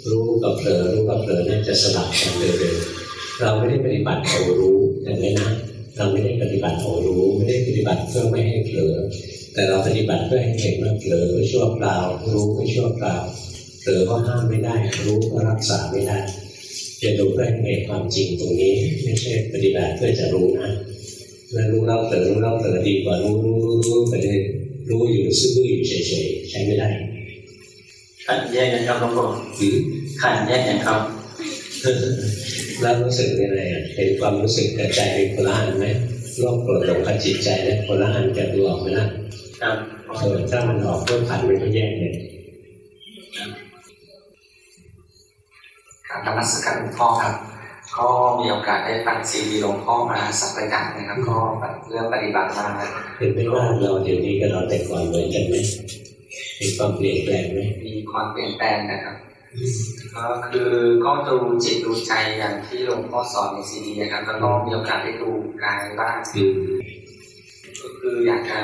รู้กับเผลอรู้กับเผลอน่าจะสลับกันเร็วๆเราไม่ได้ปฏิบัติเอารู้แต่ไม่นะ เราไม่ได้ปฏิบัติเอารู้ ไม่ได้ปฏิบัติเพื่อไม่ให้เผลอแต่เราปฏิบัติเพื่อให้เห็นว่าเผลอก็ชั่วคราว รู้ก็ชั่วคราวเผลอก็ห้ามไม่ได้ รู้ก็รักษาไม่ได้จะดูเพื่อให้เห็นความจริงตรงนี้ ไม่ใช่ปฏิบัติเพื่อจะรู้นะแล้วรู้เราเผลอรู้เราเผลอดีกว่ารู้รู้รู้รู้ไปเลยรู้อยู่ซื่อๆอยู่เฉยๆใช้ไม่ได้ขันแยกกันครับหลวงพ่อหรือขันแยกกันครับ แล้วรู้สึกยังไงอะเป็นความรู้สึกกับใจเป็นคนละอันไหมโลภโกรธหลงกับจิตใจเนี่ยคนละอันจะดูออกไหมล่ะครับเออถ้ามันออกเพื่อขันมันก็แยกเลยครับนมัสการหลวงพ่อครับ ก็มีโอกาสได้ฟังซีดีหลวงพ่อมาสักระยะนะครับก็เรื่องปฏิบัติมาเห็นไหมว่าเราเดี๋ยวนี้กับเราแต่ก่อนเหมือนกันไหมมีความเปลี่ยนแปลงไหมมีความเปลี่ยนแปลงนะครับ ก็คือก็ดูจิตดูใจอย่างที่หลวงพ่อสอนในซีดีนะครับแล้วก็มีโอกาสได้ดูกายบ้างอืมก็คืออยากจะ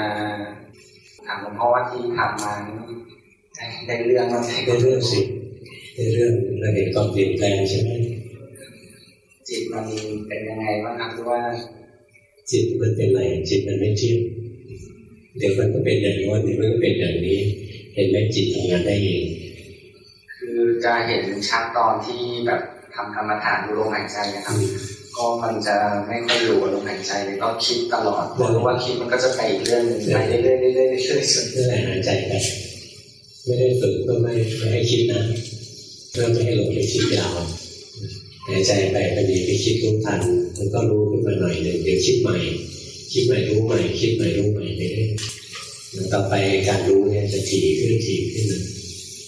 ถามหลวงพ่อว่าที่ทำมานี่ได้ได้เรื่องมั้างไหมได้เรื่องสิได้เรื่องเราเห็นความเปลี่ยนแปลงใช่ไหมจิตมันเป็นยังไงบ้างครับหรือว่า จิตมันเป็นอะไรจิตมันไม่เที่ยงเดี๋ยวมันก็เป็นอย่างโน้นเดี๋ยวมันก็เป็นอย่างนี้ เห็นไหมจิตทำงานได้เอง คือจะเห็นชัดตอนที่แบบทำกรรมฐานดูลมหายใจนะครับ ก็มันจะไม่ค่อยอยู่กับลมหายใจเลยก็คิดตลอดเพราะว่าคิดมันก็จะไปอีกเรื่องหนึ่งไปเรื่อยๆเรื่อยๆเรื่อยๆจนนั่นแหละหายใจไปไม่ได้ฝึกเพื่อไม่ไม่ให้คิดนะเพื่อไม่ให้หลงไปคิดยาวหายใจไปพอดีไปคิดรู้ทันมันก็รู้ขึ้นมาหน่อยหนึ่งเดี๋ยวคิดใหม่ คิดใหม่รู้ใหม่ คิดใหม่รู้ใหม่ไปเรื่อยแล้วต่อไปการรู้เนี่ยจะถี่ขึ้นถี่ขึ้นนะ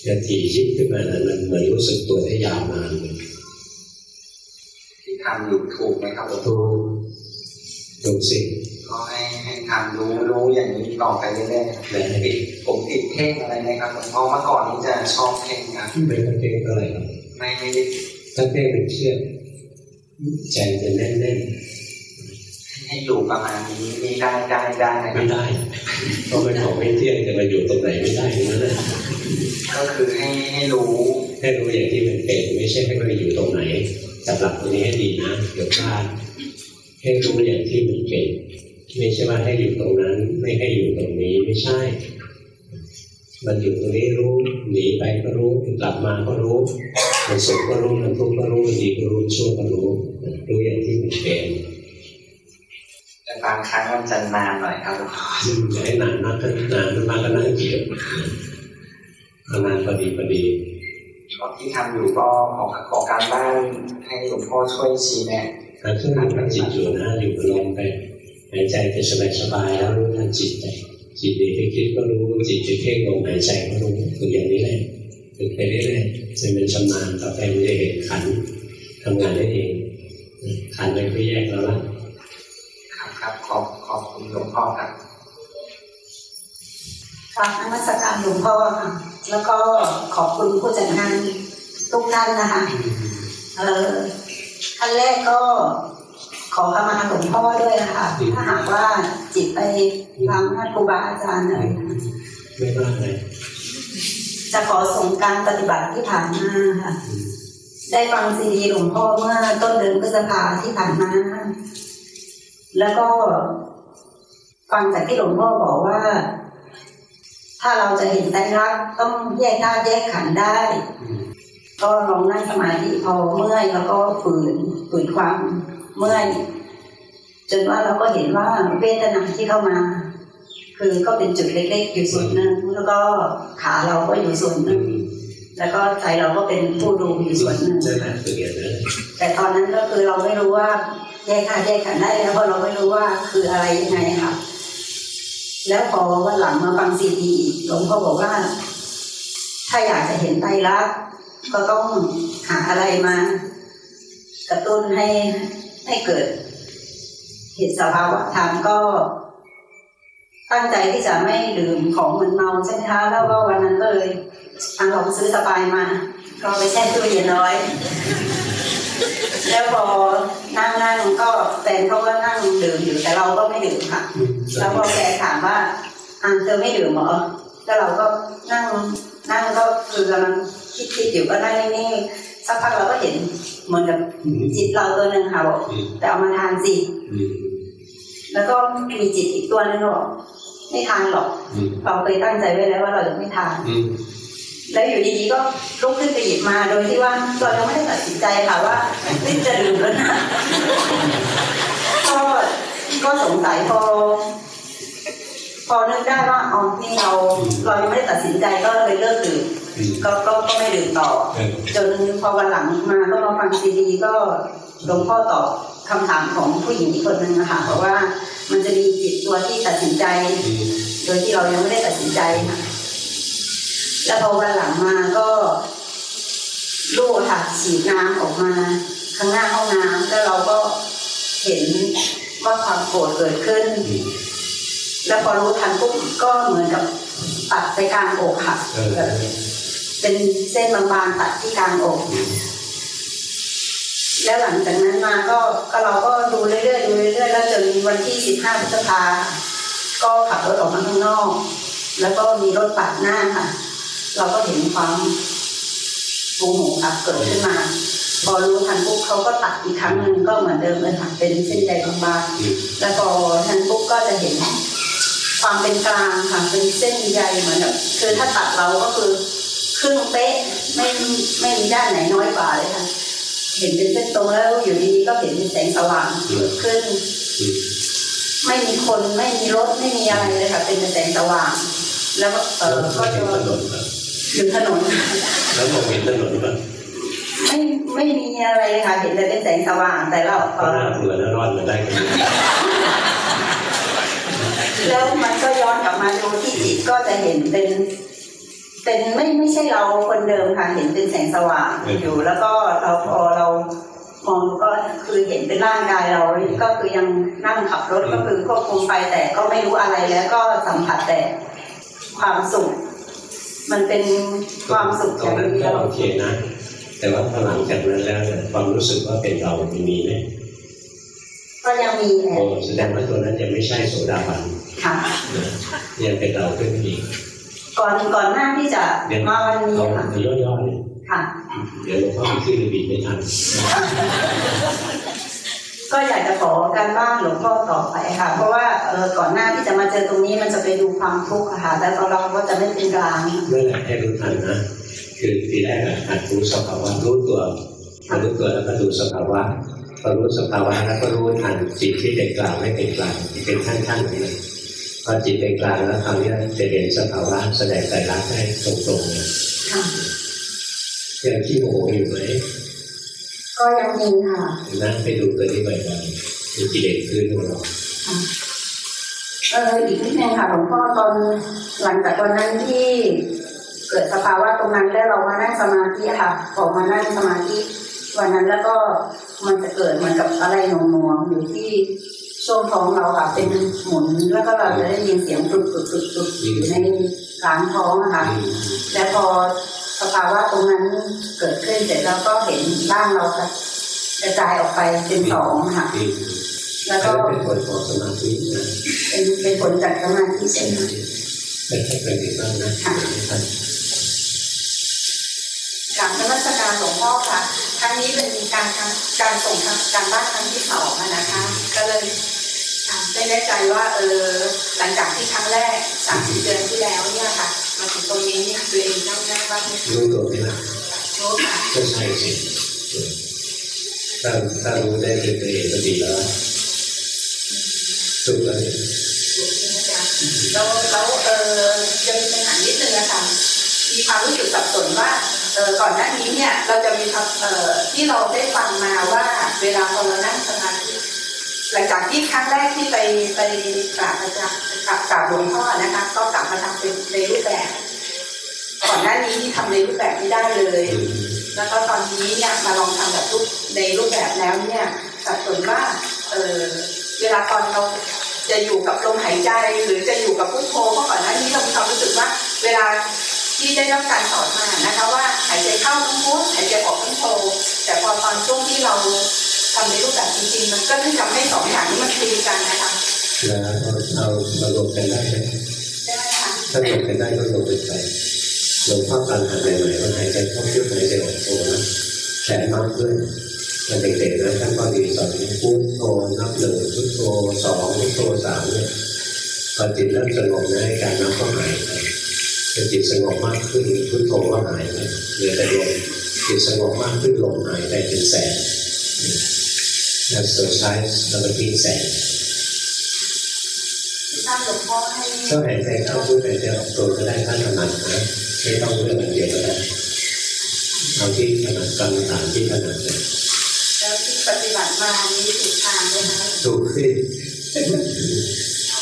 จะถี่คิดขึ้นมานะมันเหมือนรู้สึกตัวได้ยาวนานเลยที่ทำอยู่ถูกไหมครับหลวงพ่อถูกถูกสิก็ให้ให้ทำรู้รู้อย่างนี้ต่อไปเรื่อยๆและให้ติดผมติดเพ่งอะไรไหมครับหลวงพ่อเมื่อก่อนนี้จะชอบเพ่งนะไม่ต้องเพ่งเท่าไหร่หรอกไม่ไม่ได้ถ้าเพ่งเป็นเชือกใจจะแน่นให้อยู่ประมาณนี้มีได้ได้ได้ๆนะคไม่รับได้เพราะเป็นของไม่เที่ยงจะมาอยู่ตรงไหนไม่ได้ทั้งนั้นนะ ก็คือให้ให้รู้ให้รู้อย่างที่มันเป็น ไม่ใช่ให้มันอยู่ตรงไหนจับหลักตรงนี้ให้ดีนะเดี๋ยวพลาดให้รู้อย่างที่มันเป็นไม่ใช่ว่าให้อยู่ตรงนั้น ไม่ให้อยู่ตรงนี้ไม่ใช่ มันอยู่ตรงนี้รู้หนีไปก็รู้กลับมาก็รู้มันสุขก็รู้มันทุกข์ก็รู้มันดีก็รู้ชั่วก็รู้รู้อย่างที่มันเป็นแต่บางครั้งมันจะนานหน่อยครับหลวงพ่ออย่าให้นานมากก็นานมากก็น่าเกลียด เอานานพอดีพอดีตอนที่ทำอยู่ก็ขอขอการบ้านให้หลวงพ่อช่วยชี้แนะถ้าเครื่องมือจิตอยู่นะอยู่กับลมไปหายใจไปสบายๆแล้วรู้ทันจิตไปจิตดีไปคิดก็รู้จิตจะเพ่งลมหายใจก็รู้ฝึกอย่างนี้แหละฝึกไปเรื่อยๆจนเป็นชำนาญต่อไปมันจะเห็นขันทำงานได้เองขันธ์มันก็แยกแล้วละครับครับขอบขอบคุณหลวงพ่อครับกราบนมัสการหลวงพ่อค่ะ แล้วก็ขอบคุณผู้จัดงานทุกท่านนะคะเออขั้นแรกก็ขอขมาหลวงพ่อด้วยนะคะถ้าหากว่าจิตไปทางท่านครูบาอาจารย์อะไรนะไม่ว่าอะไรจะขอส่งการปฏิบัติที่ผ่านมาค่ะ ได้ฟังซีดีหลวงพ่อเมื่อต้นเดือนพฤษภาที่ผ่านมา แล้วก็ฟังจากที่หลวงพ่อบอกว่า ถ้าเราจะเห็นใจรักษณ์ต้องแยกธาตุแยกขันธ์ได้ ก็ลองนั่งสมาธิพอเมื่อยแล้วก็ฝืนฝืนความเมื่อยจนว่าเราก็เห็นว่าเวทนาที่เข้ามา คือก็เป็นจุดเล็ก ๆ อยู่ส่วนหนึ่งแล้วก็ขาเราก็อยู่ส่วนหนึ่งแล้วก็ใจเราก็เป็นผู้ดูอยู่ส่วนหนึ่งแหละฝึกอย่างนั้นแต่ตอนนั้นก็คือเราไม่รู้ว่าแยกธาตุแยกขันธ์ได้แล้วเพราะเราไม่รู้ว่าคืออะไรยังไงค่ะ แล้วพอวันหลังมาฟังซีดีอีกหลวงพ่อบอกว่า ถ้าอยากจะเห็นไตรลักษณ์ก็ต้องหาอะไรมา กระตุ้นให้ให้เกิด เหตุสภาวะธรรมก็ ตั้งใจที่จะไม่ดื่มของมึนเมาใช่ไหมคะแล้วก็วันนั้นก็เลยทางลองซื้อสบายมา ก็ไปแช่ตู้เย็นน้อย แล้วพอ นั่งนั่งก็แฟนเขาก็นั่งดื่มอยู่แต่เราก็ไม่ดื่มค่ะ แล้วพอแกถามว่าอ่าเธอไม่ดื่มเหรอแล้วเราก็นั่งนั่งก็คือกำลังคิดคิดอยู่ก็นั่งนิ่งๆสักพักเราก็เห็นเหมือนกับจิตเราตัวหนึ่งค่ะบอกแต่เอามาทานสิอืมแล้วก็มีจิตอีกตัวหนึงก็บอกไม่ทานหรอกอืมเราเคยตั้งใจไว้แล้วว่าเราจะไม่ทานอืม แล้วอยู่ดีๆก็ลุกขึ้นไปหยิบมาโดยที่ว่าเรายังไม่ได้ตัดสินใจค่ะว่านี่จะดื่มแล้วนะก็ก็สงสัยพอพอนึกได้ว่าอ๋อนี่เราเรายังไม่ได้ตัดสินใจก็เลยเลิกดื่มก็ก็ก็ไม่ดื่มต่อ จนพอวันหลังมาก็มาฟังซีดีก็หลวงพ่อตอบคำถามของผู้หญิงอีกคนนึงนะคะเพราะว่ามันจะมีจิตตัวที่ตัดสินใจ โดยที่เรายังไม่ได้ตัดสินใจค่ะ แล้วพอวันหลังมาก็ลูกค่ะฉีดน้ำออกมา ข้างหน้าห้องน้ำแล้วเราก็เห็นว่าความโกรธเกิดขึ้นอืมแล้วพอรู้ทันปุ๊บก็เหมือนกับตัดไปกลางอกค่ะเออแบบเป็นเส้นบางๆตัดที่กลางอกอืมแล้วหลังจากนั้นมาก็ก็เราก็ดูเรื่อยๆดูเรื่อยๆแล้วจนวันที่15พฤษภาก็ขับรถออกมาข้างนอก แล้วก็มีรถปาดหน้าค่ะ เราก็เห็นความโมโหค่ะเกิดขึ้นมา พอรู้ทันปุ๊บเขาก็ตัดอีกครั้งหนึ่งก็เหมือนเดิมเลยค่ะเป็นเส้นใยบางๆแล้วพอทันปุ๊บก็จะเห็น ความเป็นกลางค่ะเป็นเส้นใยเหมือนแบบคือถ้าตัดเราก็คือครึ่งเป๊ะไม่ไม่มีด้านไหนน้อยกว่าเลยค่ะ เห็นเป็นเส้นตรงแล้วอยู่ดีๆก็เห็นเป็นแสงสว่างเกิดขึ้น ไม่มีคนไม่มีรถไม่มีอะไรเลยค่ะ เป็นแต่แสงสว่าง แล้วก็เออก็ก็จะ ถึงถนนก่อนอยู่ถนน แล้วมองเห็นถนนก่อนไม่ไม่มีอะไรเลยค่ะเห็นแต่เป็นแสงสว่างแต่เราเอก็อน่าเบื่อแล้วรอดมาได้กันแล้วมันก็ย้อนกลับมาดูที่จิตก็จะเห็นเป็น เป็นไม่ไม่ใช่เราคนเดิมค่ะเห็นเป็นแสงสว่างอยู่แล้วก็เราพอเรามองก็คือเห็นเป็นร่างกายเรา ก็คือยังนั่งขับรถก็คือควบคุมไปแต่ก็ไม่รู้อะไรแล้วก็สัมผัสแต่ความสุข มันเป็นความสุขตรองย่างนั้นเดีก็ยวโอเคนะ แต่ว่าพอหลังจากนั้นแล้วเนี่ยความรู้สึกว่าเป็นเรามันมีไหมก็ยังมีแอโอ้บแสดงว่าตัวนั้นยังไม่ใช่โสดาบันค่ะนะยังเป็นเราขึ้นอีกก่อนก่อนหน้าที่จะเดี๋ยวมาวันนี้เอาค่ะเอาย่อๆเลยค่ะ เดี๋ยวหลวงพ่อไปขึ้นในบิดไม่ทัน กก็อยากจะขอการบ้านหลวงพ่อต่อไปค่ะ เพราะว่าเออก่อนหน้าที่จะมาเจอตรงนี้มันจะไปดูความทุกข์อะค่ะแล้วเราก็จะไม่เป็นกลางเมื่อไหร่ให้รู้ทันนะคือทีแรกอะหัดรู้สภาวะรู้ตัวพอรู้ตัวแล้วก็ดูสภาวะพอรู้สภาวะแล้วก็รู้ทันจิตที่เป็นกลางไม่เป็นกลางเป็นขั้นขั้นๆเลยพอจิตเป็นกลางแล้วคราวนี้จะเห็นสภาวะแสดงใจรักได้ตรงๆเลยค่ะยังที่โมโหอยู่ไหม ก็ยังมีค่ะนั่งไปดูตัวนี้บ่อยๆมีกิเลสขึ้นของเราเอออีกนิดนึงค่ะหลวงพ่อตอนหลังจากวันนั้นที่เกิดสภาวะตรงนั้นแล้วเรามานั่งสมาธิอะค่ะออกมานั่งสมาธิวันนั้นแล้วก็มันจะเกิดเหมือนกับอะไรหน่วงๆอยู่ที่ช่วงท้องเราค่ะเป็นหมุนแล้วก็เราจะได้ยินเสียงตุกตุกตุกตุกอยู่ในกลางท้องนะคะแล้วพอ สภาวะตรงนั้นเกิดขึ้นเสร็จแล้วก็เห็นร่างเรากระจายออกไปเป็นสองค่ะที่แล้วก็เป็นผลของสมาธินะเป็นเป็นผลจากสมาธิใช่ไหมเป็นแค่เป็นอีกบ้างนะท่านกราบนมัสการหลวงพ่อค่ะครั้งนี้เป็นการทำการส่งทำการบ้านครั้งที่สองอะนะคะ ก็เลย ไม่แน่ใจว่าเออหลังจากที่ครั้งแรกสามสิบเดือนที่แล้วเนี่ยค่ะมาถึงตรงนี้เนี่ยตัวเองนั่งได้บ้างไหมคะรู้ตัวไหมล่ะรู้ค่ะก็ใช่สิถ้าถ้ารู้ได้เป็นตัวเองก็ดีแล้วถูกแล้วเนี่ยแล้วแล้วเออยังมีปัญหานิดนึงอะค่ะมีความรู้สึกสับสนว่าเออก่อนหน้านี้เนี่ยเราจะมีความเออที่เราได้ฟังมาว่าเวลาพอเรานั่งสมาธิ หลังจากที่ครั้งแรกที่ไปไปกราบอาจารย์กราบกราบหลวงพ่อนะคะ ก็กลับมาทำเป็นในรูปแบบ ก่อนหน้านี้ที่ทำในรูปแบบไม่ได้เลย แล้วก็ตอนนี้เนี่ยมาลองทำแบบรูปในรูปแบบแล้วเนี่ยสัดส่วนว่าเออเวลาตอนเราจะอยู่กับลมหายใจหรือจะอยู่กับพุทโธเพราะก่อนหน้านี้เรามีความรู้สึกว่า เวลาที่ได้รับการสอนมานะคะ ว่าหายใจเข้าต้องพุทหายใจออกต้องโธแต่พอตอนช่วงที่เรา ทำในรูปแบบจริงๆ มันก็ทำให้สองอย่างนี้มันคุยกันนะคะแล้วเอามารวมกันได้ไหมได้ค่ะถ้ารวมกันได้ก็รวมกันไปหลวงพ่อการหัดใหม่ๆว่าหายใจเข้าพุทหายใจออกโทนะแขนมากขึ้นตอนเด็กๆนะท่านก็ดีสอนพุทโธนับหนึ่งพุทโธสองพุทโธสามเนี่ยพอจิตเริ่มสงบนะอาการนับก็หายไปพอจิตสงบมากขึ้นพุทโธก็หายไปเหลือแต่ลมจิตสงบมากขึ้นลมหายไปเป็นแสน แล้วสุดท้ายเราก็ทิ้งแสงทราบหลวงพ่อให้ก็หายใจเข้าพุทหายใจออกโทก็ได้ถ้าถนัดนะไม่ต้องเลือกอันเดียวก็ได้เอาที่ถนัดกรรมฐานที่ถนัดเลยแล้วที่ปฏิบัติมานี้ถูกทางเลยนะถูกที่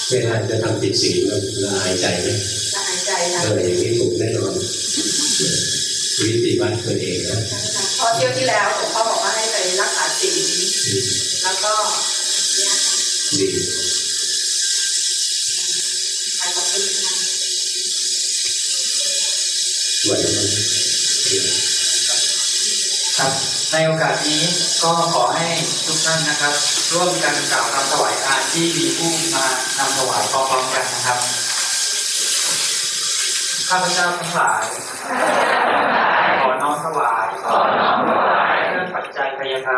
เวลาจะทำจิตสีมันละอายใจไหมละหายใจนะเอออย่างนี้ถูกแน่นอนวิธีวัดตัวเองนะเพราะเที่ยวที่แล้วหลวงพ่อบอกว่าให้ไปรักษา ศีลแล้วก็เนี่ยดีไปขอบคุณค่ะวันนะครับในโอกาสนี้ก็ขอให้ทุกท่านนะครับ ร่วมกันกล่าวคำถวายทานที่มีผู้มานำถวายพร้อมๆกันนะครับข้าพเจ้าทั้งหลายขอน้อมถวายเครื่อ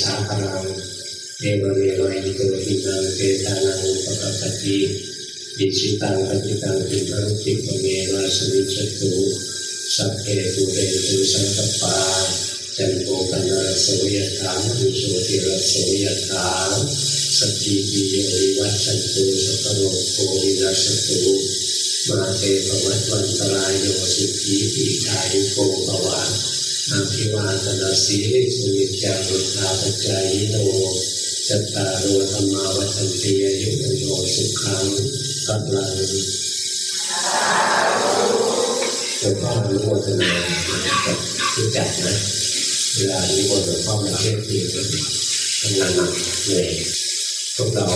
สาครังเอวเมวะอิโตทินนังเปตานังอุปกัปปติอิจฉิตังปัตถิตังตุมหังขิปปเมวะสมิชฌตุสัพเพปูเรนตุสังกัปปาจันโทปัณณรโสยถามณิโชติรโสยถาสัพพีติโยวิวัชชันตุสัพพะโรโควินัสสตุมาเตภวัตวันตราโยสุขีทีฆายุโกภวะ อาภิวาทนาสีริสุนิจารุธาปจายโนจตารโอธรรมาวัฏันติอายุวโนสุขังกัลลังหลวงพ่ออนุโมทนากับรู้จักนะเวลานิมนต์หลวงพ่อมาเทศน์ทีทำงานหนักเหนื่อยพวกเรา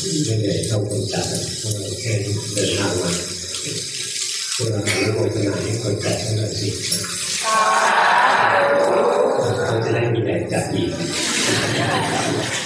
ไม่เหนื่อยเท่าคนจัดพวกเราแค่เดินทางมาพวกเราอนุโมทนาให้คนจัดเทั้งหลายสิ gì